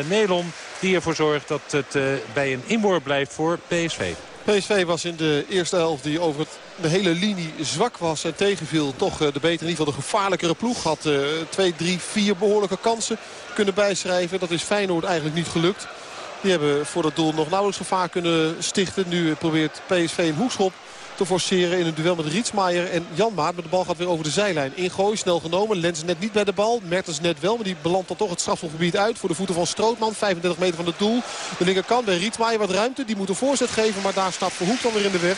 S3: Nelon. Die ervoor zorgt dat het bij een inworp blijft voor PSV.
S4: PSV was in de eerste helft die over de hele linie zwak was en tegenviel. Toch de betere, in ieder geval de gevaarlijkere ploeg. Had uh, twee, drie, vier behoorlijke kansen kunnen bijschrijven. Dat is Feyenoord eigenlijk niet gelukt. Die hebben voor dat doel nog nauwelijks gevaar kunnen stichten. Nu probeert PSV een hoekschop te forceren in een duel met Rietsmaier en Jan Maat. Maar de bal gaat weer over de zijlijn. Ingooi, snel genomen. Lens net niet bij de bal. Mertens net wel, maar die belandt dan toch het strafschopgebied uit. Voor de voeten van Strootman. 35 meter van het doel. De linkerkant bij Rietsmaier wat ruimte. Die moet een voorzet geven, maar daar staat Verhoek dan weer in de weg.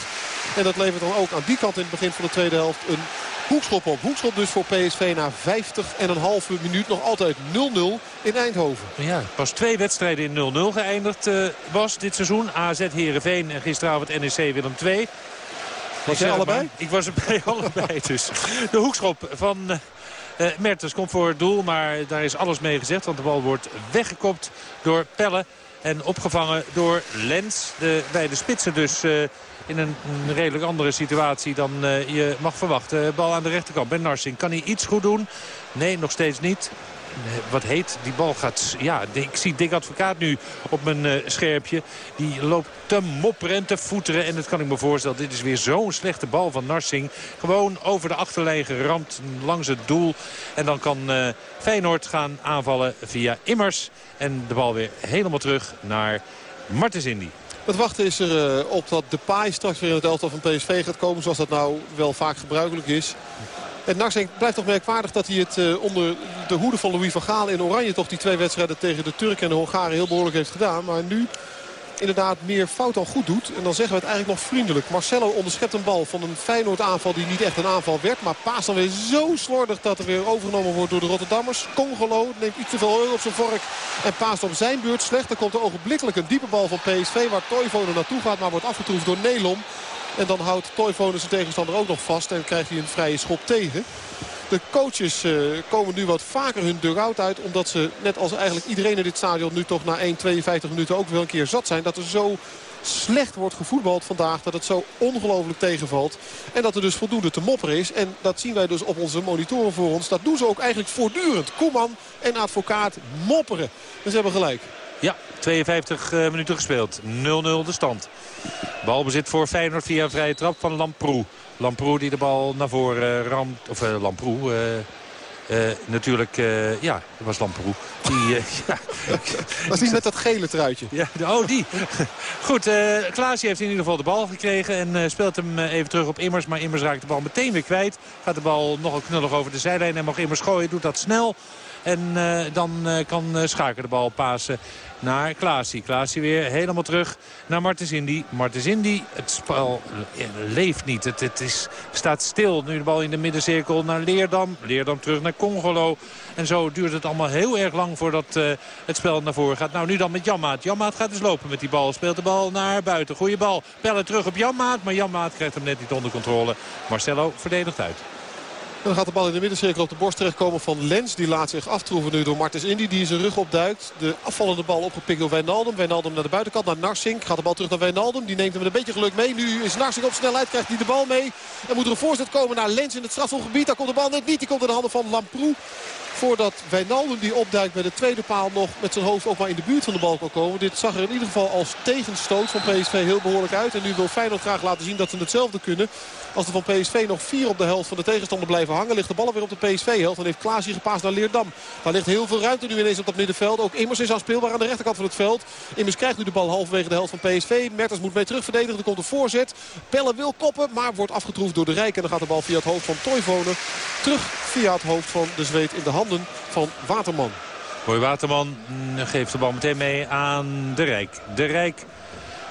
S4: En dat levert dan ook aan die kant in het begin van de tweede helft een hoekschop op. Hoekschop dus voor PSV na 50 en een halve minuut. Nog altijd 0-0 in Eindhoven.
S3: Ja, pas twee wedstrijden in 0-0 geëindigd uh, was dit seizoen. AZ Heerenveen en gisteravond NEC Willem 2.
S4: Was jij allebei?
S3: Ik was er bij allebei dus. De hoekschop van uh, Mertens komt voor het doel. Maar daar is alles mee gezegd. Want de bal wordt weggekopt door Pelle. En opgevangen door Lens. De beide spitsen dus uh, in een, een, redelijk andere situatie dan uh, je mag verwachten. Bal aan de rechterkant bij Narsing. Kan hij iets goed doen? Nee, nog steeds niet wat heet. Die bal gaat... Ja, ik zie Dick Advocaat nu op mijn uh, scherpje. Die loopt te mopperen en te voeteren. En dat kan ik me voorstellen. Dit is weer zo'n slechte bal van Narsing. Gewoon over de achterlijn geramd langs het doel. En dan kan uh, Feyenoord gaan aanvallen via Immers. En de bal weer helemaal terug naar Martens Indy.
S4: Het wachten is er uh, op dat Depay straks weer in het elftal van PSV gaat komen. Zoals dat nou wel vaak gebruikelijk is. En Narsing blijft toch merkwaardig dat hij het uh, onder de hoede van Louis van Gaal in Oranje... toch die twee wedstrijden tegen de Turken en de Hongaren heel behoorlijk heeft gedaan. Maar nu inderdaad meer fout dan goed doet. En dan zeggen we het eigenlijk nog vriendelijk. Marcelo onderschept een bal van een Feyenoord aanval die niet echt een aanval werd. Maar paas dan weer zo slordig dat er weer overgenomen wordt door de Rotterdammers. Congolo neemt iets te veel oil op zijn vork en paast op zijn beurt slecht. Dan komt er ogenblikkelijk een diepe bal van PSV waar Toivonen naartoe gaat. Maar wordt afgetroefd door Nelom. En dan houdt Toivonen zijn tegenstander ook nog vast en krijgt hij een vrije schop tegen. De coaches uh, komen nu wat vaker hun dugout uit. Omdat ze, net als eigenlijk iedereen in dit stadion... nu toch na 1,52 minuten ook wel een keer zat zijn. Dat er zo slecht wordt gevoetbald vandaag. Dat het zo ongelooflijk tegenvalt. En dat er dus voldoende te mopperen is. En dat zien wij dus op onze monitoren voor ons. Dat doen ze ook eigenlijk voortdurend. Koeman en advocaat mopperen. En ze hebben gelijk.
S3: Ja, 52 uh, minuten gespeeld. 0-0 de stand. Balbezit voor Feyenoord via een vrije trap van Lamproe. Lamproe die de bal naar voren uh, ramt. Of uh, Lamproe. natuurlijk, ja, dat was Lamproe. Die,
S4: ja. Was die met dat gele truitje?
S3: Ja, oh, die. Goed, Klaasje heeft in ieder geval de bal gekregen. En speelt hem even terug op Immers. Maar Immers raakt de bal meteen weer kwijt. Gaat de bal nogal knullig over de zijlijn. En mag Immers gooien. Doet dat snel. En uh, dan uh, kan uh, Schaker de bal pasen naar Klaasie. Klaasie weer helemaal terug naar Martens Indy. Martens het spel leeft niet. Het, het is, staat stil. Nu de bal in de middencirkel naar Leerdam. Leerdam terug naar Congolo. En zo duurt het allemaal heel erg lang voordat uh, het spel naar voren gaat. Nou, nu dan met Janmaat. Janmaat gaat dus lopen met die bal. Speelt de bal naar buiten. Goeie bal. Pellen terug op Janmaat. Maar Janmaat krijgt hem net niet onder controle. Marcelo verdedigt uit
S4: dan gaat de bal in de middencirkel op de borst terechtkomen van Lens. Die laat zich aftroeven nu door Martens Indy. Die zijn rug opduikt. De afvallende bal opgepikt door Wijnaldum. Wijnaldum naar de buitenkant naar Narsing. Gaat de bal terug naar Wijnaldum. Die neemt hem met een beetje geluk mee. Nu is Narsing op snelheid. Krijgt hij de bal mee. En moet er een voorzet komen naar Lens in het strafselgebied. Daar komt de bal net niet. Die komt in de handen van Lamproe. Voordat Wijnaldum die opduikt bij de tweede paal nog met zijn hoofd ook maar in de buurt van de bal kan komen. Dit zag er in ieder geval als tegenstoot van PSV heel behoorlijk uit. En nu wil Feyenoord graag laten zien dat ze hetzelfde kunnen. Als er van PSV nog vier op de helft van de tegenstander blijven hangen... ligt de bal weer op de PSV-helft. Dan heeft Klaas hier gepaast naar Leerdam. Daar ligt heel veel ruimte nu ineens op dat middenveld. Ook Immers is speelbaar aan de rechterkant van het veld. Immers krijgt nu de bal halverwege de helft van PSV. Mertens moet mee terugverdedigen. Er komt een voorzet. Pelle wil koppen, maar wordt afgetroefd door de Rijk. En dan gaat de bal via het hoofd van Toivonen terug via het hoofd van de Zweet in de van Waterman.
S3: Mooi Waterman geeft de bal meteen mee aan de Rijk. De Rijk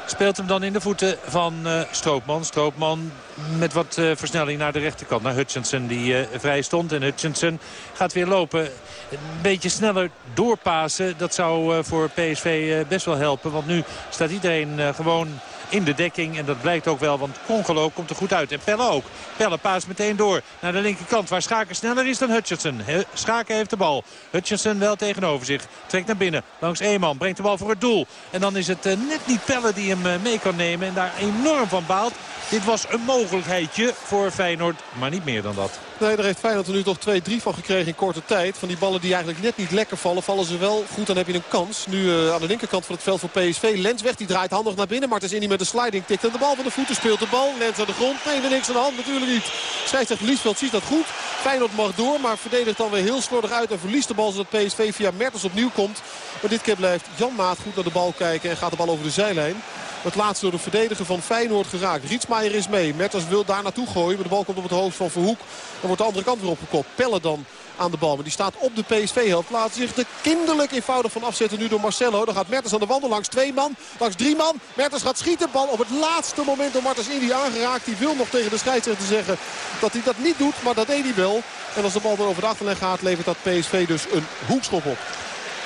S3: speelt hem dan in de voeten van uh, Stroopman. Stroopman met wat uh, versnelling naar de rechterkant. Naar Hutchinson die uh, vrij stond. En Hutchinson gaat weer lopen. Een beetje sneller doorpasen. Dat zou voor PSV best wel helpen. Want nu staat iedereen gewoon in de dekking. En dat blijkt ook wel, want Congolo komt er goed uit. En Pelle ook. Pelle paast meteen door naar de linkerkant waar Schaken sneller is dan Hutchinson. Schaken heeft de bal. Hutchinson wel tegenover zich. Trekt naar binnen langs Eeman. Brengt de bal voor het doel. En dan is het uh, net niet Pelle die hem uh, mee kan nemen. En daar enorm van baalt. Dit was een mogelijkheidje voor Feyenoord, maar niet meer dan dat.
S4: Nee, daar heeft Feyenoord er nu toch 2-3 van gekregen in korte tijd. Van die ballen die eigenlijk net niet lekker vallen, vallen ze wel goed. Dan heb je een kans. Nu uh, aan de linkerkant van het veld voor PSV. Lens weg, die draait handig naar binnen. Martens Indy met de sliding tikt en de bal van de voeten. Speelt de bal. Lens aan de grond. Nee, er niks aan de hand. Natuurlijk niet. Scheidsrechter Liesveld ziet dat goed. Feyenoord mag door, maar verdedigt dan weer heel slordig uit. En verliest de bal zodat PSV via Mertens opnieuw komt. Maar dit keer blijft Jan Maat goed naar de bal kijken en gaat de bal over de zijlijn. Het laatste door de verdediger van Feyenoord geraakt. Rietsmaier is mee. Mertens wil daar naartoe gooien. Maar de bal komt op het hoofd van Verhoek. Dan wordt de andere kant weer opgekopt. Pelle dan aan de bal. Maar die staat op de PSV-helft. Laat zich er kinderlijk eenvoudig van afzetten nu door Marcelo. Dan gaat Mertens aan de wandel langs twee man. Langs drie man. Mertens gaat schieten. Bal op het laatste moment door Martens Indy aangeraakt. Die wil nog tegen de scheidsrechter zeggen dat hij dat niet doet. Maar dat deed hij wel. En als de bal dan over de achterlijn gaat levert dat PSV dus een hoekschop op.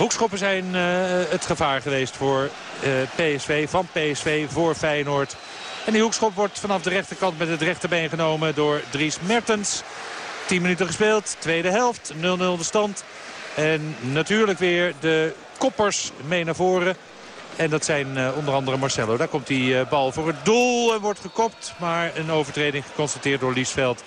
S3: Hoekschoppen zijn uh, het gevaar geweest voor uh, PSV, van PSV voor Feyenoord. En die hoekschop wordt vanaf de rechterkant met het rechterbeen genomen door Dries Mertens. 10 minuten gespeeld, tweede helft, 0-0 de stand. En natuurlijk weer de koppers mee naar voren. En dat zijn uh, onder andere Marcelo. Daar komt die bal voor het doel en wordt gekopt. Maar een overtreding geconstateerd door Liesveld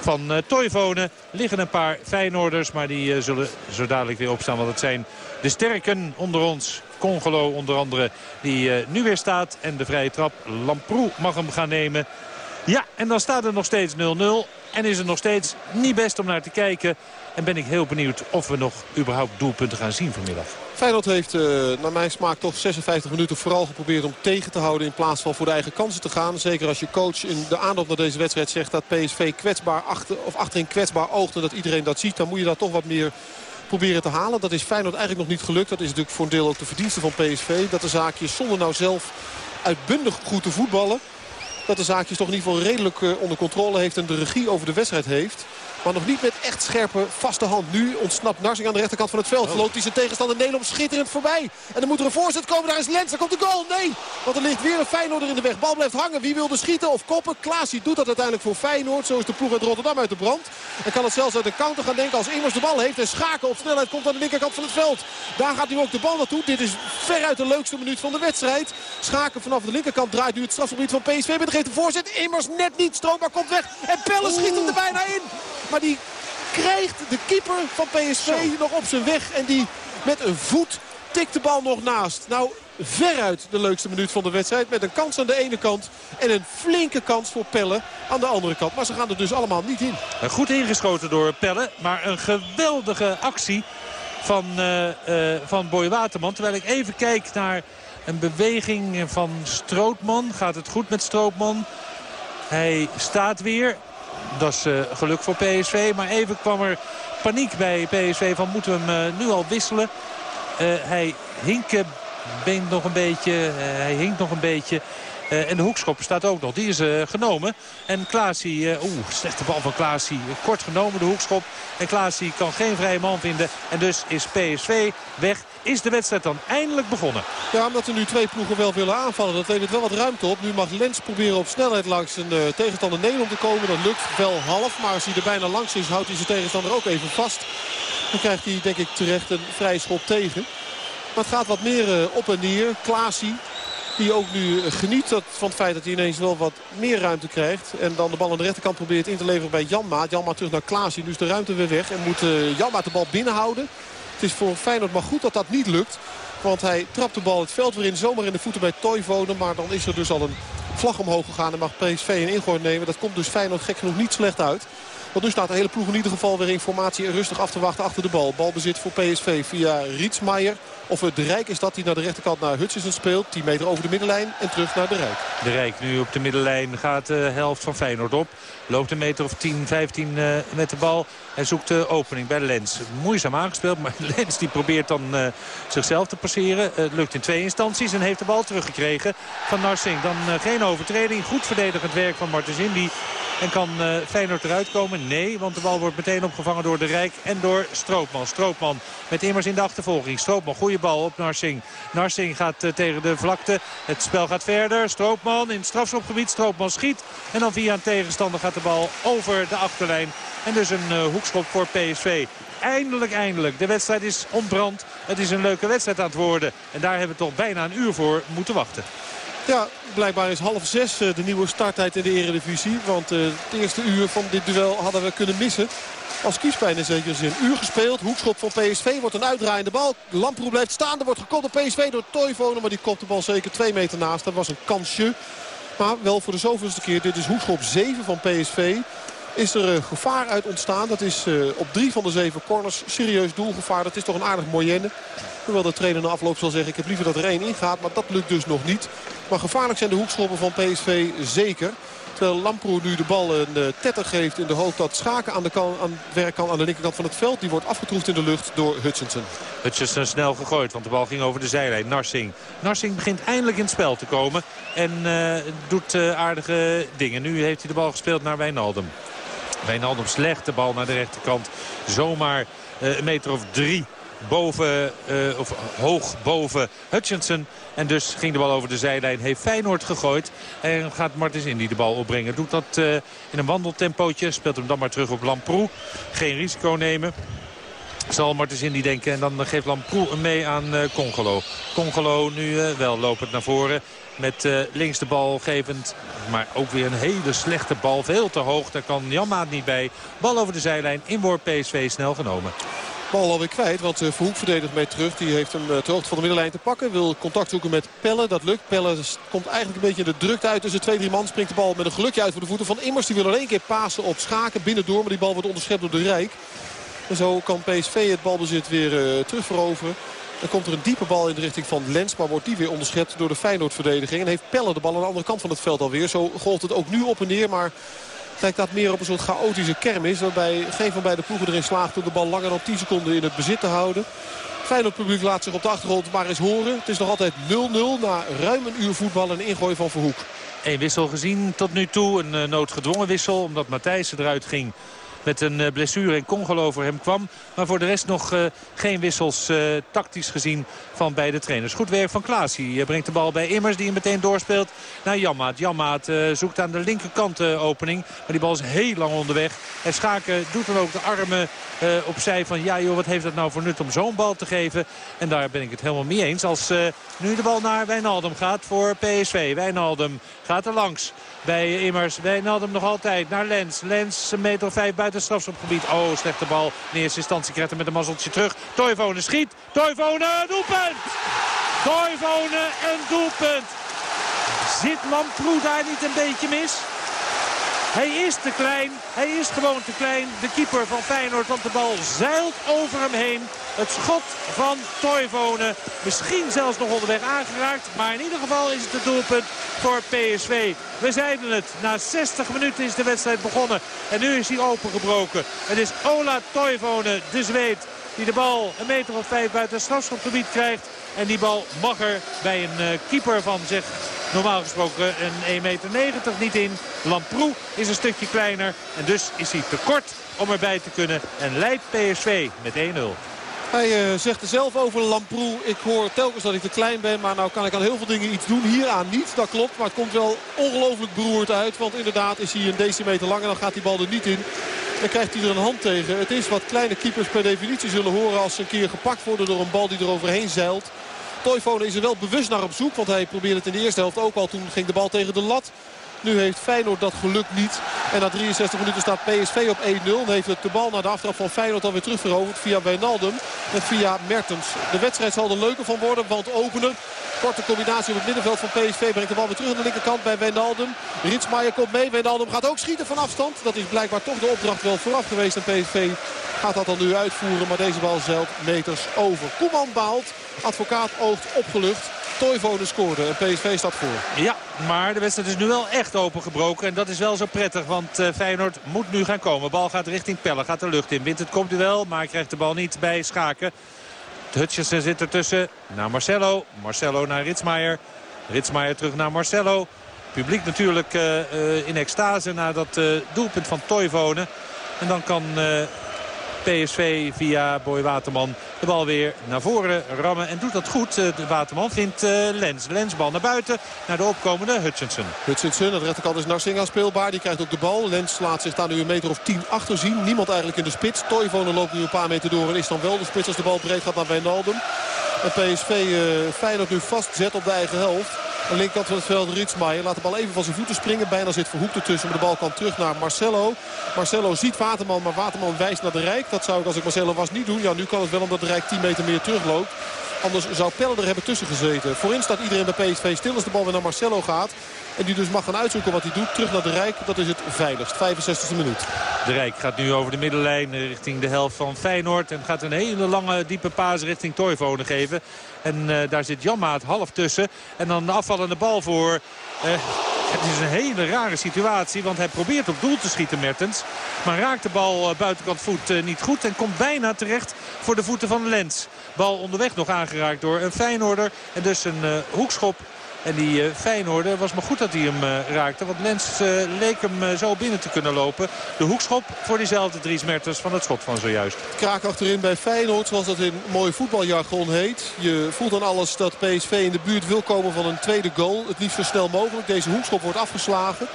S3: van uh. Liggen een paar Feyenoorders, maar die zullen zo dadelijk weer opstaan. Want het zijn de sterken onder ons. Congolo onder andere, die nu weer staat. En de vrije trap, Lamproe mag hem gaan nemen. Ja, en dan staat er nog steeds 0-0. En is het nog steeds niet best om naar te kijken. En ben ik heel benieuwd of we nog überhaupt doelpunten gaan zien vanmiddag.
S4: Feyenoord heeft uh, naar mijn smaak toch 56 minuten vooral geprobeerd om tegen te houden... in plaats van voor de eigen kansen te gaan. Zeker als je coach in de aanloop naar deze wedstrijd zegt dat PSV kwetsbaar achter, of achterin kwetsbaar oogt... en dat iedereen dat ziet, dan moet je daar toch wat meer proberen te halen. Dat is Feyenoord eigenlijk nog niet gelukt. Dat is natuurlijk voor een deel ook de verdienste van PSV. Dat de zaakjes zonder nou zelf uitbundig goed te voetballen dat de zaakjes toch in ieder geval redelijk eh, onder controle heeft en de regie over de wedstrijd heeft. Maar nog niet met echt scherpe, vaste hand. Nu ontsnapt Narsing aan de rechterkant van het veld. Oh. Loopt hij zijn tegenstander Nederland schitterend voorbij. En dan moet er een voorzet komen. Daar is Lens. Daar komt de goal. Nee. Want er ligt weer een Feyenoorder in de weg. Bal blijft hangen. Wie wilde schieten of koppen? Klaasie doet dat uiteindelijk voor Feyenoord. Zo is de ploeg uit Rotterdam uit de brand. En kan het zelfs uit de counter gaan denken als Immers de bal heeft. En Schaken op snelheid komt aan de linkerkant van het veld. Daar gaat nu ook de bal naartoe. Dit is veruit de leukste minuut van de wedstrijd. Schaken vanaf de linkerkant draait nu het strafgebied van PSV. Maar geeft de voorzet. Immers net niet. Stroombaar komt weg. En Pelle schiet hem er bijna in. Maar die krijgt de keeper van PSV nog op zijn weg. En die met een voet tikt de bal nog naast. Nou, veruit de leukste minuut van de wedstrijd. Met een kans aan de ene kant en een flinke kans voor Pelle aan de andere kant. Maar ze gaan er dus allemaal niet in.
S3: Goed ingeschoten door Pelle, maar een geweldige actie van, uh, uh, van Boy Waterman. Terwijl ik even kijk naar een beweging van Strootman. Gaat het goed met Strootman? Hij staat weer. Dat is uh, geluk voor PSV. Maar even kwam er paniek bij PSV van moeten we hem uh, nu al wisselen. Uh, hij hinkt nog een beetje. hij hinkt nog een beetje. En de hoekschop staat ook nog. Die is genomen. En Klaasie, uh, oeh, slechte bal van Klaasie. Kort genomen de hoekschop. En Klaasie kan geen vrije man vinden. En dus is PSV weg. Is de wedstrijd dan eindelijk begonnen?
S4: Ja, omdat er nu twee ploegen wel willen aanvallen. Dat levert wel wat ruimte op. Nu mag Lens proberen op snelheid langs een tegenstander Nederland te komen. Dat lukt wel half. Maar als hij er bijna langs is, houdt hij zijn tegenstander ook even vast. Dan krijgt hij denk ik terecht een vrije schop tegen. Maar het gaat wat meer op en neer. Klaasie die ook nu geniet van het feit dat hij ineens wel wat meer ruimte krijgt. En dan de bal aan de rechterkant probeert in te leveren bij Janma. Janma terug naar Klaasie. Nu is de ruimte weer weg. En moet uh, Janma de bal binnenhouden. Het is voor Feyenoord maar goed dat dat niet lukt. Want hij trapt de bal het veld weer in. Zomaar in de voeten bij Toivonen. Maar dan is er dus al een vlag omhoog gegaan. En mag PSV een ingooi nemen. Dat komt dus Feyenoord gek genoeg niet slecht uit. Want nu staat de hele ploeg in ieder geval weer in formatie rustig af te wachten achter de bal. Balbezit voor PSV via Rietsmaier. Of het de Rijk is dat hij naar de rechterkant naar Hutchinson speelt. 10 meter over de middenlijn en terug naar de Rijk.
S3: De Rijk nu op de middenlijn gaat de helft van Feyenoord op. Loopt een meter of 10, 15 uh, met de bal. En zoekt de opening bij Lens. Moeizaam aangespeeld, maar Lens die probeert dan uh, zichzelf te passeren. Het lukt in twee instanties en heeft de bal teruggekregen van Narsing. Dan geen overtreding. Goed verdedigend werk van Martens Indy. En kan Feyenoord eruit komen? Nee, want de bal wordt meteen opgevangen door de Rijk en door Stroopman. Stroopman met immers in de achtervolging. Stroopman, goede bal op Narsing. Narsing gaat uh, tegen de vlakte. Het spel gaat verder. Stroopman in het strafschopgebied. Stroopman schiet. En dan via een tegenstander gaat de bal over de achterlijn. En dus een uh, hoekschop voor PSV. Eindelijk, eindelijk. De wedstrijd is ontbrand. Het is een leuke wedstrijd aan het worden. En daar hebben we toch bijna een uur voor moeten wachten.
S4: Ja, blijkbaar is half zes de nieuwe starttijd in de Eredivisie. Want het eerste uur van dit duel hadden we kunnen missen. Als kiespijn in zekere zin. Uur gespeeld. Hoekschop van PSV wordt een uitdraaiende bal. Lamproe blijft staan. Er wordt gekopt door PSV door Toivonen. Maar die kopt de bal zeker twee meter naast. Dat was een kansje. Maar wel voor de zoveelste keer. Dit is hoekschop 7 van PSV is er gevaar uit ontstaan. Dat is uh, op drie van de zeven corners serieus doelgevaar. Dat is toch een aardig moyenne. Hoewel de trainer na afloop zal zeggen ik heb liever dat er één ingaat. Maar dat lukt dus nog niet. Maar gevaarlijk zijn de hoekschoppen van PSV zeker. Terwijl Lamproe nu de bal een uh, tetter geeft in de hoop dat Schaken aan, de aan werk kan aan de linkerkant van het veld. Die wordt afgetroefd in de lucht door Hutchinson.
S3: Hutchinson snel gegooid, want de bal ging over de zijlijn. Narsing. Narsing begint eindelijk in het spel te komen. En uh, doet aardige dingen. Nu heeft hij de bal gespeeld naar Wijnaldum. Wijnaldum slecht de bal naar de rechterkant. Zomaar een meter of drie boven, uh, of hoog boven Hutchinson. En dus ging de bal over de zijlijn. Heeft Feyenoord gegooid. En gaat Martens die de bal opbrengen. Doet dat uh, in een wandeltempootje. Speelt hem dan maar terug op Lamproe. Geen risico nemen. Zal Martens die denken. En dan geeft Lamproe hem mee aan uh, Congolo. Congolo nu wel lopend naar voren. Met links de bal gevend. Maar ook weer een hele slechte bal. Veel te hoog. Daar kan Janmaat niet bij. Bal over de zijlijn. Inworp PSV snel genomen.
S4: Bal alweer kwijt, want uh, Verhoek verdedigt mee terug. Die heeft hem uh, ter hoogte van de middenlijn te pakken. Wil contact zoeken met Pelle. Dat lukt. Pelle komt eigenlijk een beetje de drukte uit. Tussen twee, drie man springt de bal met een gelukje uit voor de voeten van Immers. Die wil er één keer pasen op Schaken binnendoor. Maar die bal wordt onderschept door de Rijk. En zo kan PSV het balbezit weer uh, terugveroveren. Dan komt er een diepe bal in de richting van Lens. Maar wordt die weer onderschept door de Feyenoord-verdediging. En heeft Pelle de bal aan de andere kant van het veld alweer. Zo golft het ook nu op en neer. Maar lijkt dat meer op een soort chaotische kermis. Waarbij geen van beide ploegen erin slaagt om de bal langer dan 10 seconden in het bezit te houden. Feyenoord publiek laat zich op de achtergrond maar eens horen. Het is nog altijd 0-0 na ruim een uur voetbal en ingooi van Verhoek.
S3: Eén wissel gezien tot nu toe. Een uh, noodgedwongen wissel omdat Matthijssen eruit ging met een uh, blessure en Congolo voor hem kwam. Maar voor de rest nog uh, geen wissels uh, tactisch gezien van beide trainers. Goed werk van Klaas. Hij brengt de bal bij Immers die hem meteen doorspeelt naar Jammaat. Jammaat zoekt aan de linkerkant opening. Maar die bal is heel lang onderweg. En Schaken doet dan ook de armen opzij van ja joh wat heeft dat nou voor nut om zo'n bal te geven. En daar ben ik het helemaal mee eens. Als nu de bal naar Wijnaldum gaat voor PSV. Wijnaldum gaat er langs bij Immers. Wijnaldum nog altijd naar Lens. Lens een meter of vijf buiten het strafschopgebied. Oh, slechte bal. In eerste instantie krijgt met een mazzeltje terug. Toivonen schiet. Toivonen, doelpunt! Toivonen en doelpunt. Zit Lamproe daar niet een beetje mis? Hij is te klein. Hij is gewoon te klein. De keeper van Feyenoord. Want de bal zeilt over hem heen. Het schot van Toivonen. Misschien zelfs nog onderweg aangeraakt. Maar in ieder geval is het het doelpunt voor PSV. We zeiden het. Na 60 minuten is de wedstrijd begonnen. En nu is hij opengebroken. Het is Ola Toivonen, de Zweed. Die de bal een meter of vijf buiten het strafschopgebied krijgt. En die bal mag er bij een keeper van zich normaal gesproken een 1,90 meter niet in. Lamproe is een stukje kleiner. En dus is hij te kort om erbij te kunnen. En leidt PSV met 1-0.
S4: Hij uh, zegt er zelf over Lamproe. Ik hoor telkens dat ik te klein ben. Maar nou kan ik aan heel veel dingen iets doen. Hieraan niet, dat klopt. Maar het komt wel ongelooflijk beroerd uit. Want inderdaad is hij een decimeter lang. En dan gaat die bal er niet in. Dan krijgt hij er een hand tegen. Het is wat kleine keepers per definitie zullen horen als ze een keer gepakt worden door een bal die er overheen zeilt. Toivonen is er wel bewust naar op zoek. Want hij probeerde het in de eerste helft ook al. Toen ging de bal tegen de lat. Nu heeft Feyenoord dat geluk niet. En na 63 minuten staat PSV op 1-0. En heeft het de bal naar de aftrap van Feyenoord alweer terugveroverd via Wijnaldum. En via Mertens. De wedstrijd zal er leuker van worden. Want opener. Korte combinatie op het middenveld van PSV. Brengt de bal weer terug aan de linkerkant bij Wijnaldum. Ritsmaier komt mee. Wijnaldum gaat ook schieten van afstand. Dat is blijkbaar toch de opdracht wel vooraf geweest. En PSV gaat dat dan nu uitvoeren. Maar deze bal zeilt meters over. Koeman baalt. Advocaat oogt opgelucht. Toivonen scoorde en PSV staat voor.
S3: Ja, maar de wedstrijd is nu wel echt opengebroken. En dat is wel zo prettig, want uh, Feyenoord moet nu gaan komen. Bal gaat richting Pelle, gaat de lucht in. Wint het komt wel, maar krijgt de bal niet bij Schaken. Hutchinson zit ertussen naar Marcelo. Marcelo naar Ritsmaier. Ritsmaier terug naar Marcelo. Publiek natuurlijk uh, uh, in extase na dat doelpunt van Toivonen. En dan kan PSV via Boy Waterman de bal weer naar voren rammen. En doet dat goed. De Waterman vindt Lens. Lens bal naar buiten. Naar de opkomende Hutchinson.
S4: Hutchinson, aan de rechterkant is Narsinga speelbaar. Die krijgt ook de bal. Lens laat zich daar nu een meter of tien achter zien. Niemand eigenlijk in de spits. Toivonen loopt nu een paar meter door. En is dan wel de spits als de bal breed gaat naar Wijnaldum. En PSV uh, Feyenoord nu vastzet op de eigen helft. Aan linkerkant van het veld Ritsmaier. Laat de bal even van zijn voeten springen. Bijna zit Verhoek ertussen. Maar de bal kan terug naar Marcelo. Marcelo ziet Waterman. Maar Waterman wijst naar de Rijk. Dat zou ik als ik Marcelo was niet doen. Ja, nu kan het wel omdat de Rijk 10 meter meer terugloopt. Anders zou Pelle er hebben tussen gezeten. Voorin staat iedereen bij PSV stil als de bal weer naar Marcelo gaat. En die dus mag gaan uitzoeken wat hij doet. Terug naar de Rijk. Dat is het veiligst. 65e minuut.
S3: De Rijk gaat nu over de middenlijn richting de helft van Feyenoord. En gaat een hele lange diepe paas richting Toivonen geven. En uh, daar zit Janmaat half tussen. En dan de afvallende bal voor... Uh, het is een hele rare situatie. Want hij probeert op doel te schieten Mertens. Maar raakt de bal buitenkant voet niet goed. En komt bijna terecht voor de voeten van Lens. Bal onderweg nog aangeraakt door een Feyenoorder. En dus een hoekschop en die uh, Feyenoorder was maar goed dat hij hem uh, raakte. Want Lens leek hem zo binnen te kunnen lopen. De hoekschop voor diezelfde Dries Mertens van het schot van zojuist.
S4: Kraak achterin bij Feyenoord, zoals dat in mooi voetbaljargon heet. Je voelt dan alles dat PSV in de buurt wil komen van een tweede goal. Het liefst zo snel mogelijk. Deze hoekschop wordt afgeslagen.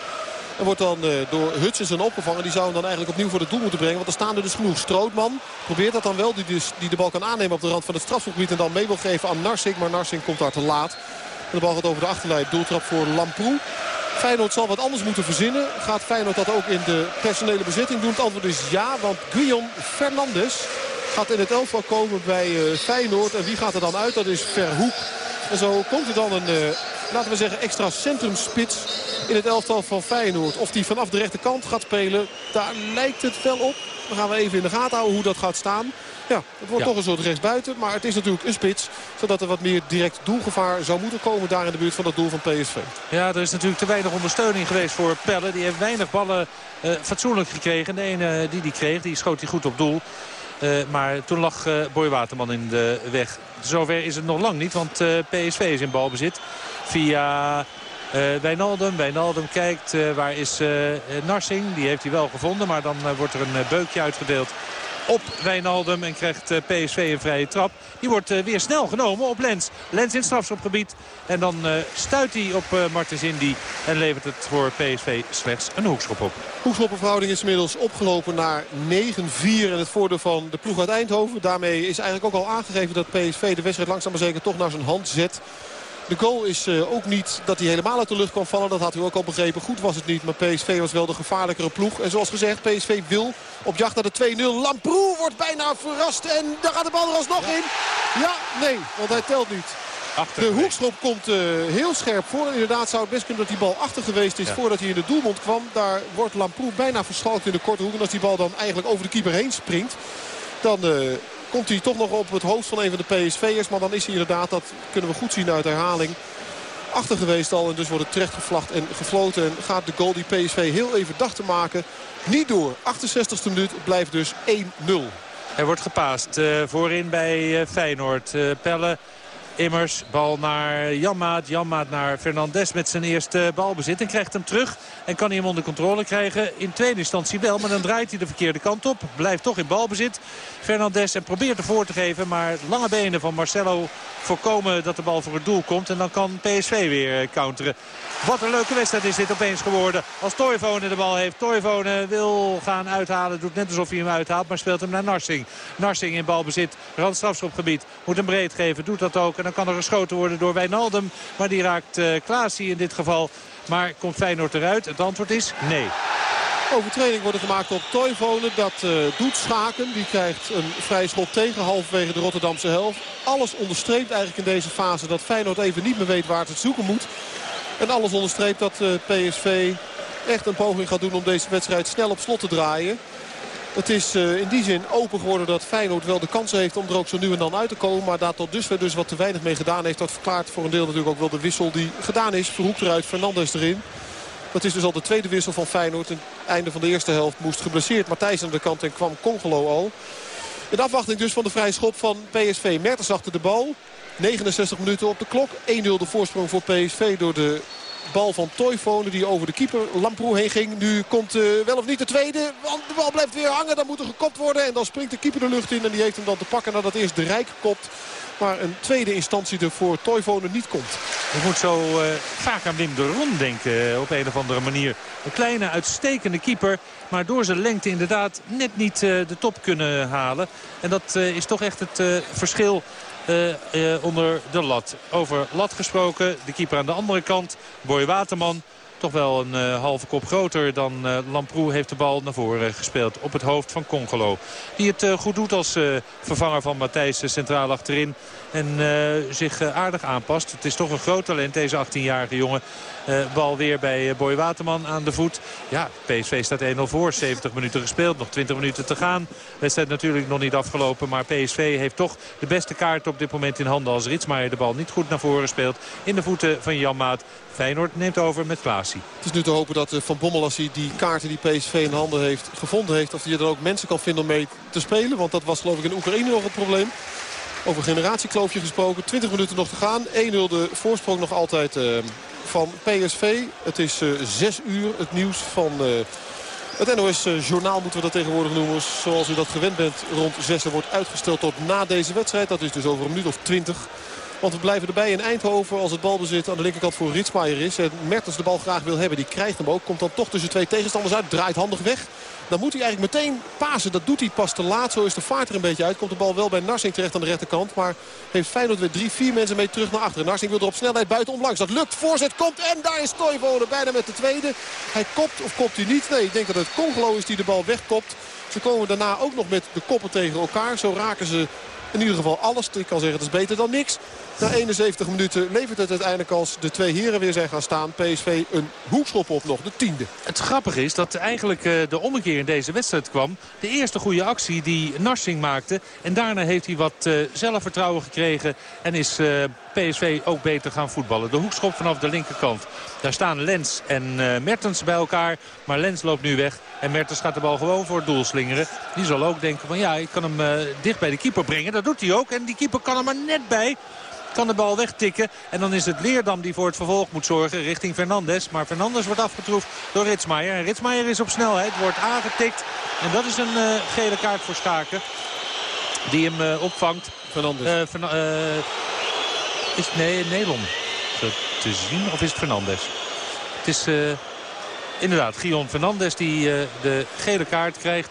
S4: En wordt dan uh, door Hutchinson opgevangen. Die zou hem dan eigenlijk opnieuw voor het doel moeten brengen. Want er staan er dus genoeg. Strootman probeert dat dan wel. Die, dus, die de bal kan aannemen op de rand van het strafgebied. En dan mee wil geven aan Narsing. Maar Narsing komt daar te laat. En de bal gaat over de achterlijn. Doeltrap voor Lamproe. Feyenoord zal wat anders moeten verzinnen. Gaat Feyenoord dat ook in de personele bezetting doen? Het antwoord is ja, want Guillaume Fernandes gaat in het elftal komen bij uh, Feyenoord. En wie gaat er dan uit? Dat is Verhoek. En zo komt er dan een, uh, laten we zeggen, extra centrumspits in het elftal van Feyenoord. Of die vanaf de rechterkant gaat spelen, daar lijkt het wel op. Dan gaan we even in de gaten houden hoe dat gaat staan. Ja, het wordt toch een soort rechtsbuiten. Maar het is natuurlijk een spits. Zodat er wat meer direct doelgevaar zou moeten komen daar in de buurt van dat doel van PSV.
S3: Ja, er is natuurlijk te weinig ondersteuning geweest voor Pelle. Die heeft weinig ballen uh, fatsoenlijk gekregen. De ene die die kreeg, die schoot hij goed op doel. Uh, maar toen lag uh, Boy Waterman in de weg. Zover is het nog lang niet, want PSV is in balbezit. Via uh, Wijnaldum. Wijnaldum kijkt uh, waar is uh, Narsing. Die heeft hij wel gevonden. Maar dan wordt er een beukje uitgedeeld op Wijnaldum. En krijgt PSV een vrije trap. Die wordt weer snel genomen op Lens. Lens in strafschopgebied. En dan stuit hij op Martens Indy. En levert het voor PSV slechts een hoekschop op.
S4: Hoekschoppenverhouding is inmiddels opgelopen naar 9-4. En het voordeel van de ploeg uit Eindhoven. Daarmee is eigenlijk ook al aangegeven dat PSV de wedstrijd langzaam maar zeker toch naar zijn hand zet. De goal is uh, ook niet dat hij helemaal uit de lucht kan vallen. Dat had u ook al begrepen. Goed was het niet. Maar PSV was wel de gevaarlijkere ploeg. En zoals gezegd, PSV wil op jacht naar de 2-0. Lamproe wordt bijna verrast. En daar gaat de bal er alsnog in. Ja, nee, want hij telt niet.
S3: Achter
S4: de hoekschop komt uh, heel scherp voor. En inderdaad zou het best kunnen dat die bal achter geweest is ja. voordat hij in de doelmond kwam. Daar wordt Lamproe bijna verschalkt in de korte hoek. En als die bal dan eigenlijk over de keeper heen springt, dan... Uh, komt hij toch nog op het hoofd van een van de PSV'ers. Maar dan is hij inderdaad, dat kunnen we goed zien uit herhaling, achter geweest al. En dus wordt het terecht gevlacht en gefloten. En gaat de goal die PSV heel even dacht te maken niet door. 68e minuut blijft dus 1-0.
S3: Er wordt gepaast uh, voorin bij uh, Feyenoord. Uh, Pelle Immers, bal naar Janmaat. Janmaat naar Fernandes met zijn eerste balbezit. En krijgt hem terug. En kan hij hem onder controle krijgen. In tweede instantie wel. Maar dan draait hij de verkeerde kant op. Blijft toch in balbezit. Fernandes en probeert ervoor te geven. Maar lange benen van Marcelo voorkomen dat de bal voor het doel komt. En dan kan PSV weer counteren. Wat een leuke wedstrijd is dit opeens geworden. Als Toivonen de bal heeft. Toivonen wil gaan uithalen. Doet net alsof hij hem uithaalt. Maar speelt hem naar Narsing. Narsing in balbezit. Randstrafschopgebied. Moet hem breed geven. Doet dat ook. En dan kan er geschoten worden door Wijnaldum. Maar die raakt uh, Klaasie in dit geval. Maar komt Feyenoord eruit? Het antwoord is nee.
S4: Overtreding wordt gemaakt op Toivonen. Dat uh, doet Schaken. Die krijgt een vrij schot tegen halverwege de Rotterdamse helft. Alles onderstreept eigenlijk in deze fase dat Feyenoord even niet meer weet waar het het zoeken moet. En alles onderstreept dat uh, PSV echt een poging gaat doen om deze wedstrijd snel op slot te draaien. Het is uh, in die zin open geworden dat Feyenoord wel de kans heeft om er ook zo nu en dan uit te komen. Maar daar tot dusver dus wat te weinig mee gedaan heeft. Dat verklaart voor een deel natuurlijk ook wel de wissel die gedaan is. Verhoek eruit, Fernandes erin. Dat is dus al de tweede wissel van Feyenoord. Het einde van de eerste helft moest geblesseerd. Matthijs aan de kant en kwam Congolo al. In afwachting dus van de vrije schop van PSV. Mertens achter de bal. 69 minuten op de klok. 1-0 de voorsprong voor PSV door de bal van Toivonen die over de keeper Lamproe heen ging. Nu komt uh, wel of niet de tweede. Want de bal blijft weer hangen. Dan moet er gekopt worden. En dan springt de keeper de lucht in. En die heeft hem dan te pakken nadat eerst de Rijk kopt. Maar een tweede instantie er voor niet komt.
S3: Ik moet zo uh, vaak aan Wim de Ron denken uh, op een of andere manier. Een kleine uitstekende keeper. Maar door zijn lengte inderdaad net niet de top kunnen halen. En dat is toch echt het verschil uh, uh, onder de lat. Over lat gesproken, de keeper aan de andere kant, Boy Waterman. Toch wel een uh, halve kop groter dan Lamproe heeft de bal naar voren gespeeld op het hoofd van Congolo. Die het goed doet als vervanger van Matthijs centraal achterin. En zich aardig aanpast. Het is toch een groot talent deze 18-jarige jongen. bal weer bij Boy Waterman aan de voet. Ja, PSV staat 1-0 voor. 70 minuten gespeeld. Nog 20 minuten te gaan. Wedstrijd natuurlijk nog niet afgelopen. Maar PSV heeft toch de beste kaart op dit moment in handen als Ritsmaier de bal niet goed naar voren speelt. In de voeten van Jan Maat. Feyenoord neemt over met Klaasie.
S4: Het is nu te hopen dat Van Bommel als hij die kaarten die PSV in handen heeft gevonden heeft. Of hij er ook mensen kan vinden om mee te spelen. Want dat was geloof ik in Oekraïne nog het probleem. Over generatiekloofje gesproken. 20 minuten nog te gaan. 1-0 de voorsprong nog altijd uh, van PSV. Het is uh, 6 uur het nieuws van... Uh, het NOS-journaal moeten we dat tegenwoordig noemen. Zoals u dat gewend bent rond 6 wordt uitgesteld tot na deze wedstrijd. Dat is dus over een minuut of 20. Want we blijven erbij in Eindhoven als het balbezit aan de linkerkant voor Ritsmaier is. En Mertens de bal graag wil hebben. Die krijgt hem ook. Komt dan toch tussen twee tegenstanders uit. Draait handig weg. Dan moet hij eigenlijk meteen pasen. Dat doet hij pas te laat. Zo is de vaart er een beetje uit. Komt de bal wel bij Narsing terecht aan de rechterkant. Maar heeft Feyenoord weer drie, vier mensen mee terug naar achteren. Narsing wil er op snelheid buiten langs. Dat lukt. Voorzet komt. En daar is Toivonen bijna met de tweede. Hij kopt of kopt hij niet. Nee, ik denk dat het Congolo is die de bal wegkopt. Ze komen daarna ook nog met de koppen tegen elkaar. Zo raken ze in ieder geval alles. Ik kan zeggen, het is beter dan niks. Na 71 minuten levert het uiteindelijk als de twee heren weer zijn gaan staan. PSV een hoekschop op nog, de tiende.
S3: Het grappige is dat eigenlijk eh, de ommekeer in deze wedstrijd kwam. De eerste goede actie die Narsing maakte. En daarna heeft hij wat uh, zelfvertrouwen gekregen. En is uh, PSV ook beter gaan voetballen. De hoekschop vanaf de linkerkant. Daar staan Lens en Mertens bij elkaar. Maar Lens loopt nu weg. En Mertens gaat de bal gewoon voor het doel slingeren. Die zal ook denken van ja, ik kan hem dicht bij de keeper brengen. Dat doet hij ook. En die keeper kan er maar net bij kan de bal wegtikken. En dan is het Leerdam die voor het vervolg moet zorgen richting Fernandes. Maar Fernandes wordt afgetroefd door Ritsmaier. En Ritsmaier is op snelheid, wordt aangetikt. En dat is een uh, gele kaart voor Schaken. Die hem uh, opvangt.
S4: Fernandes.
S3: Uh, Fern is het nee, Nelon te zien of is het Fernandes? Het is inderdaad Gion Fernandes die de gele kaart krijgt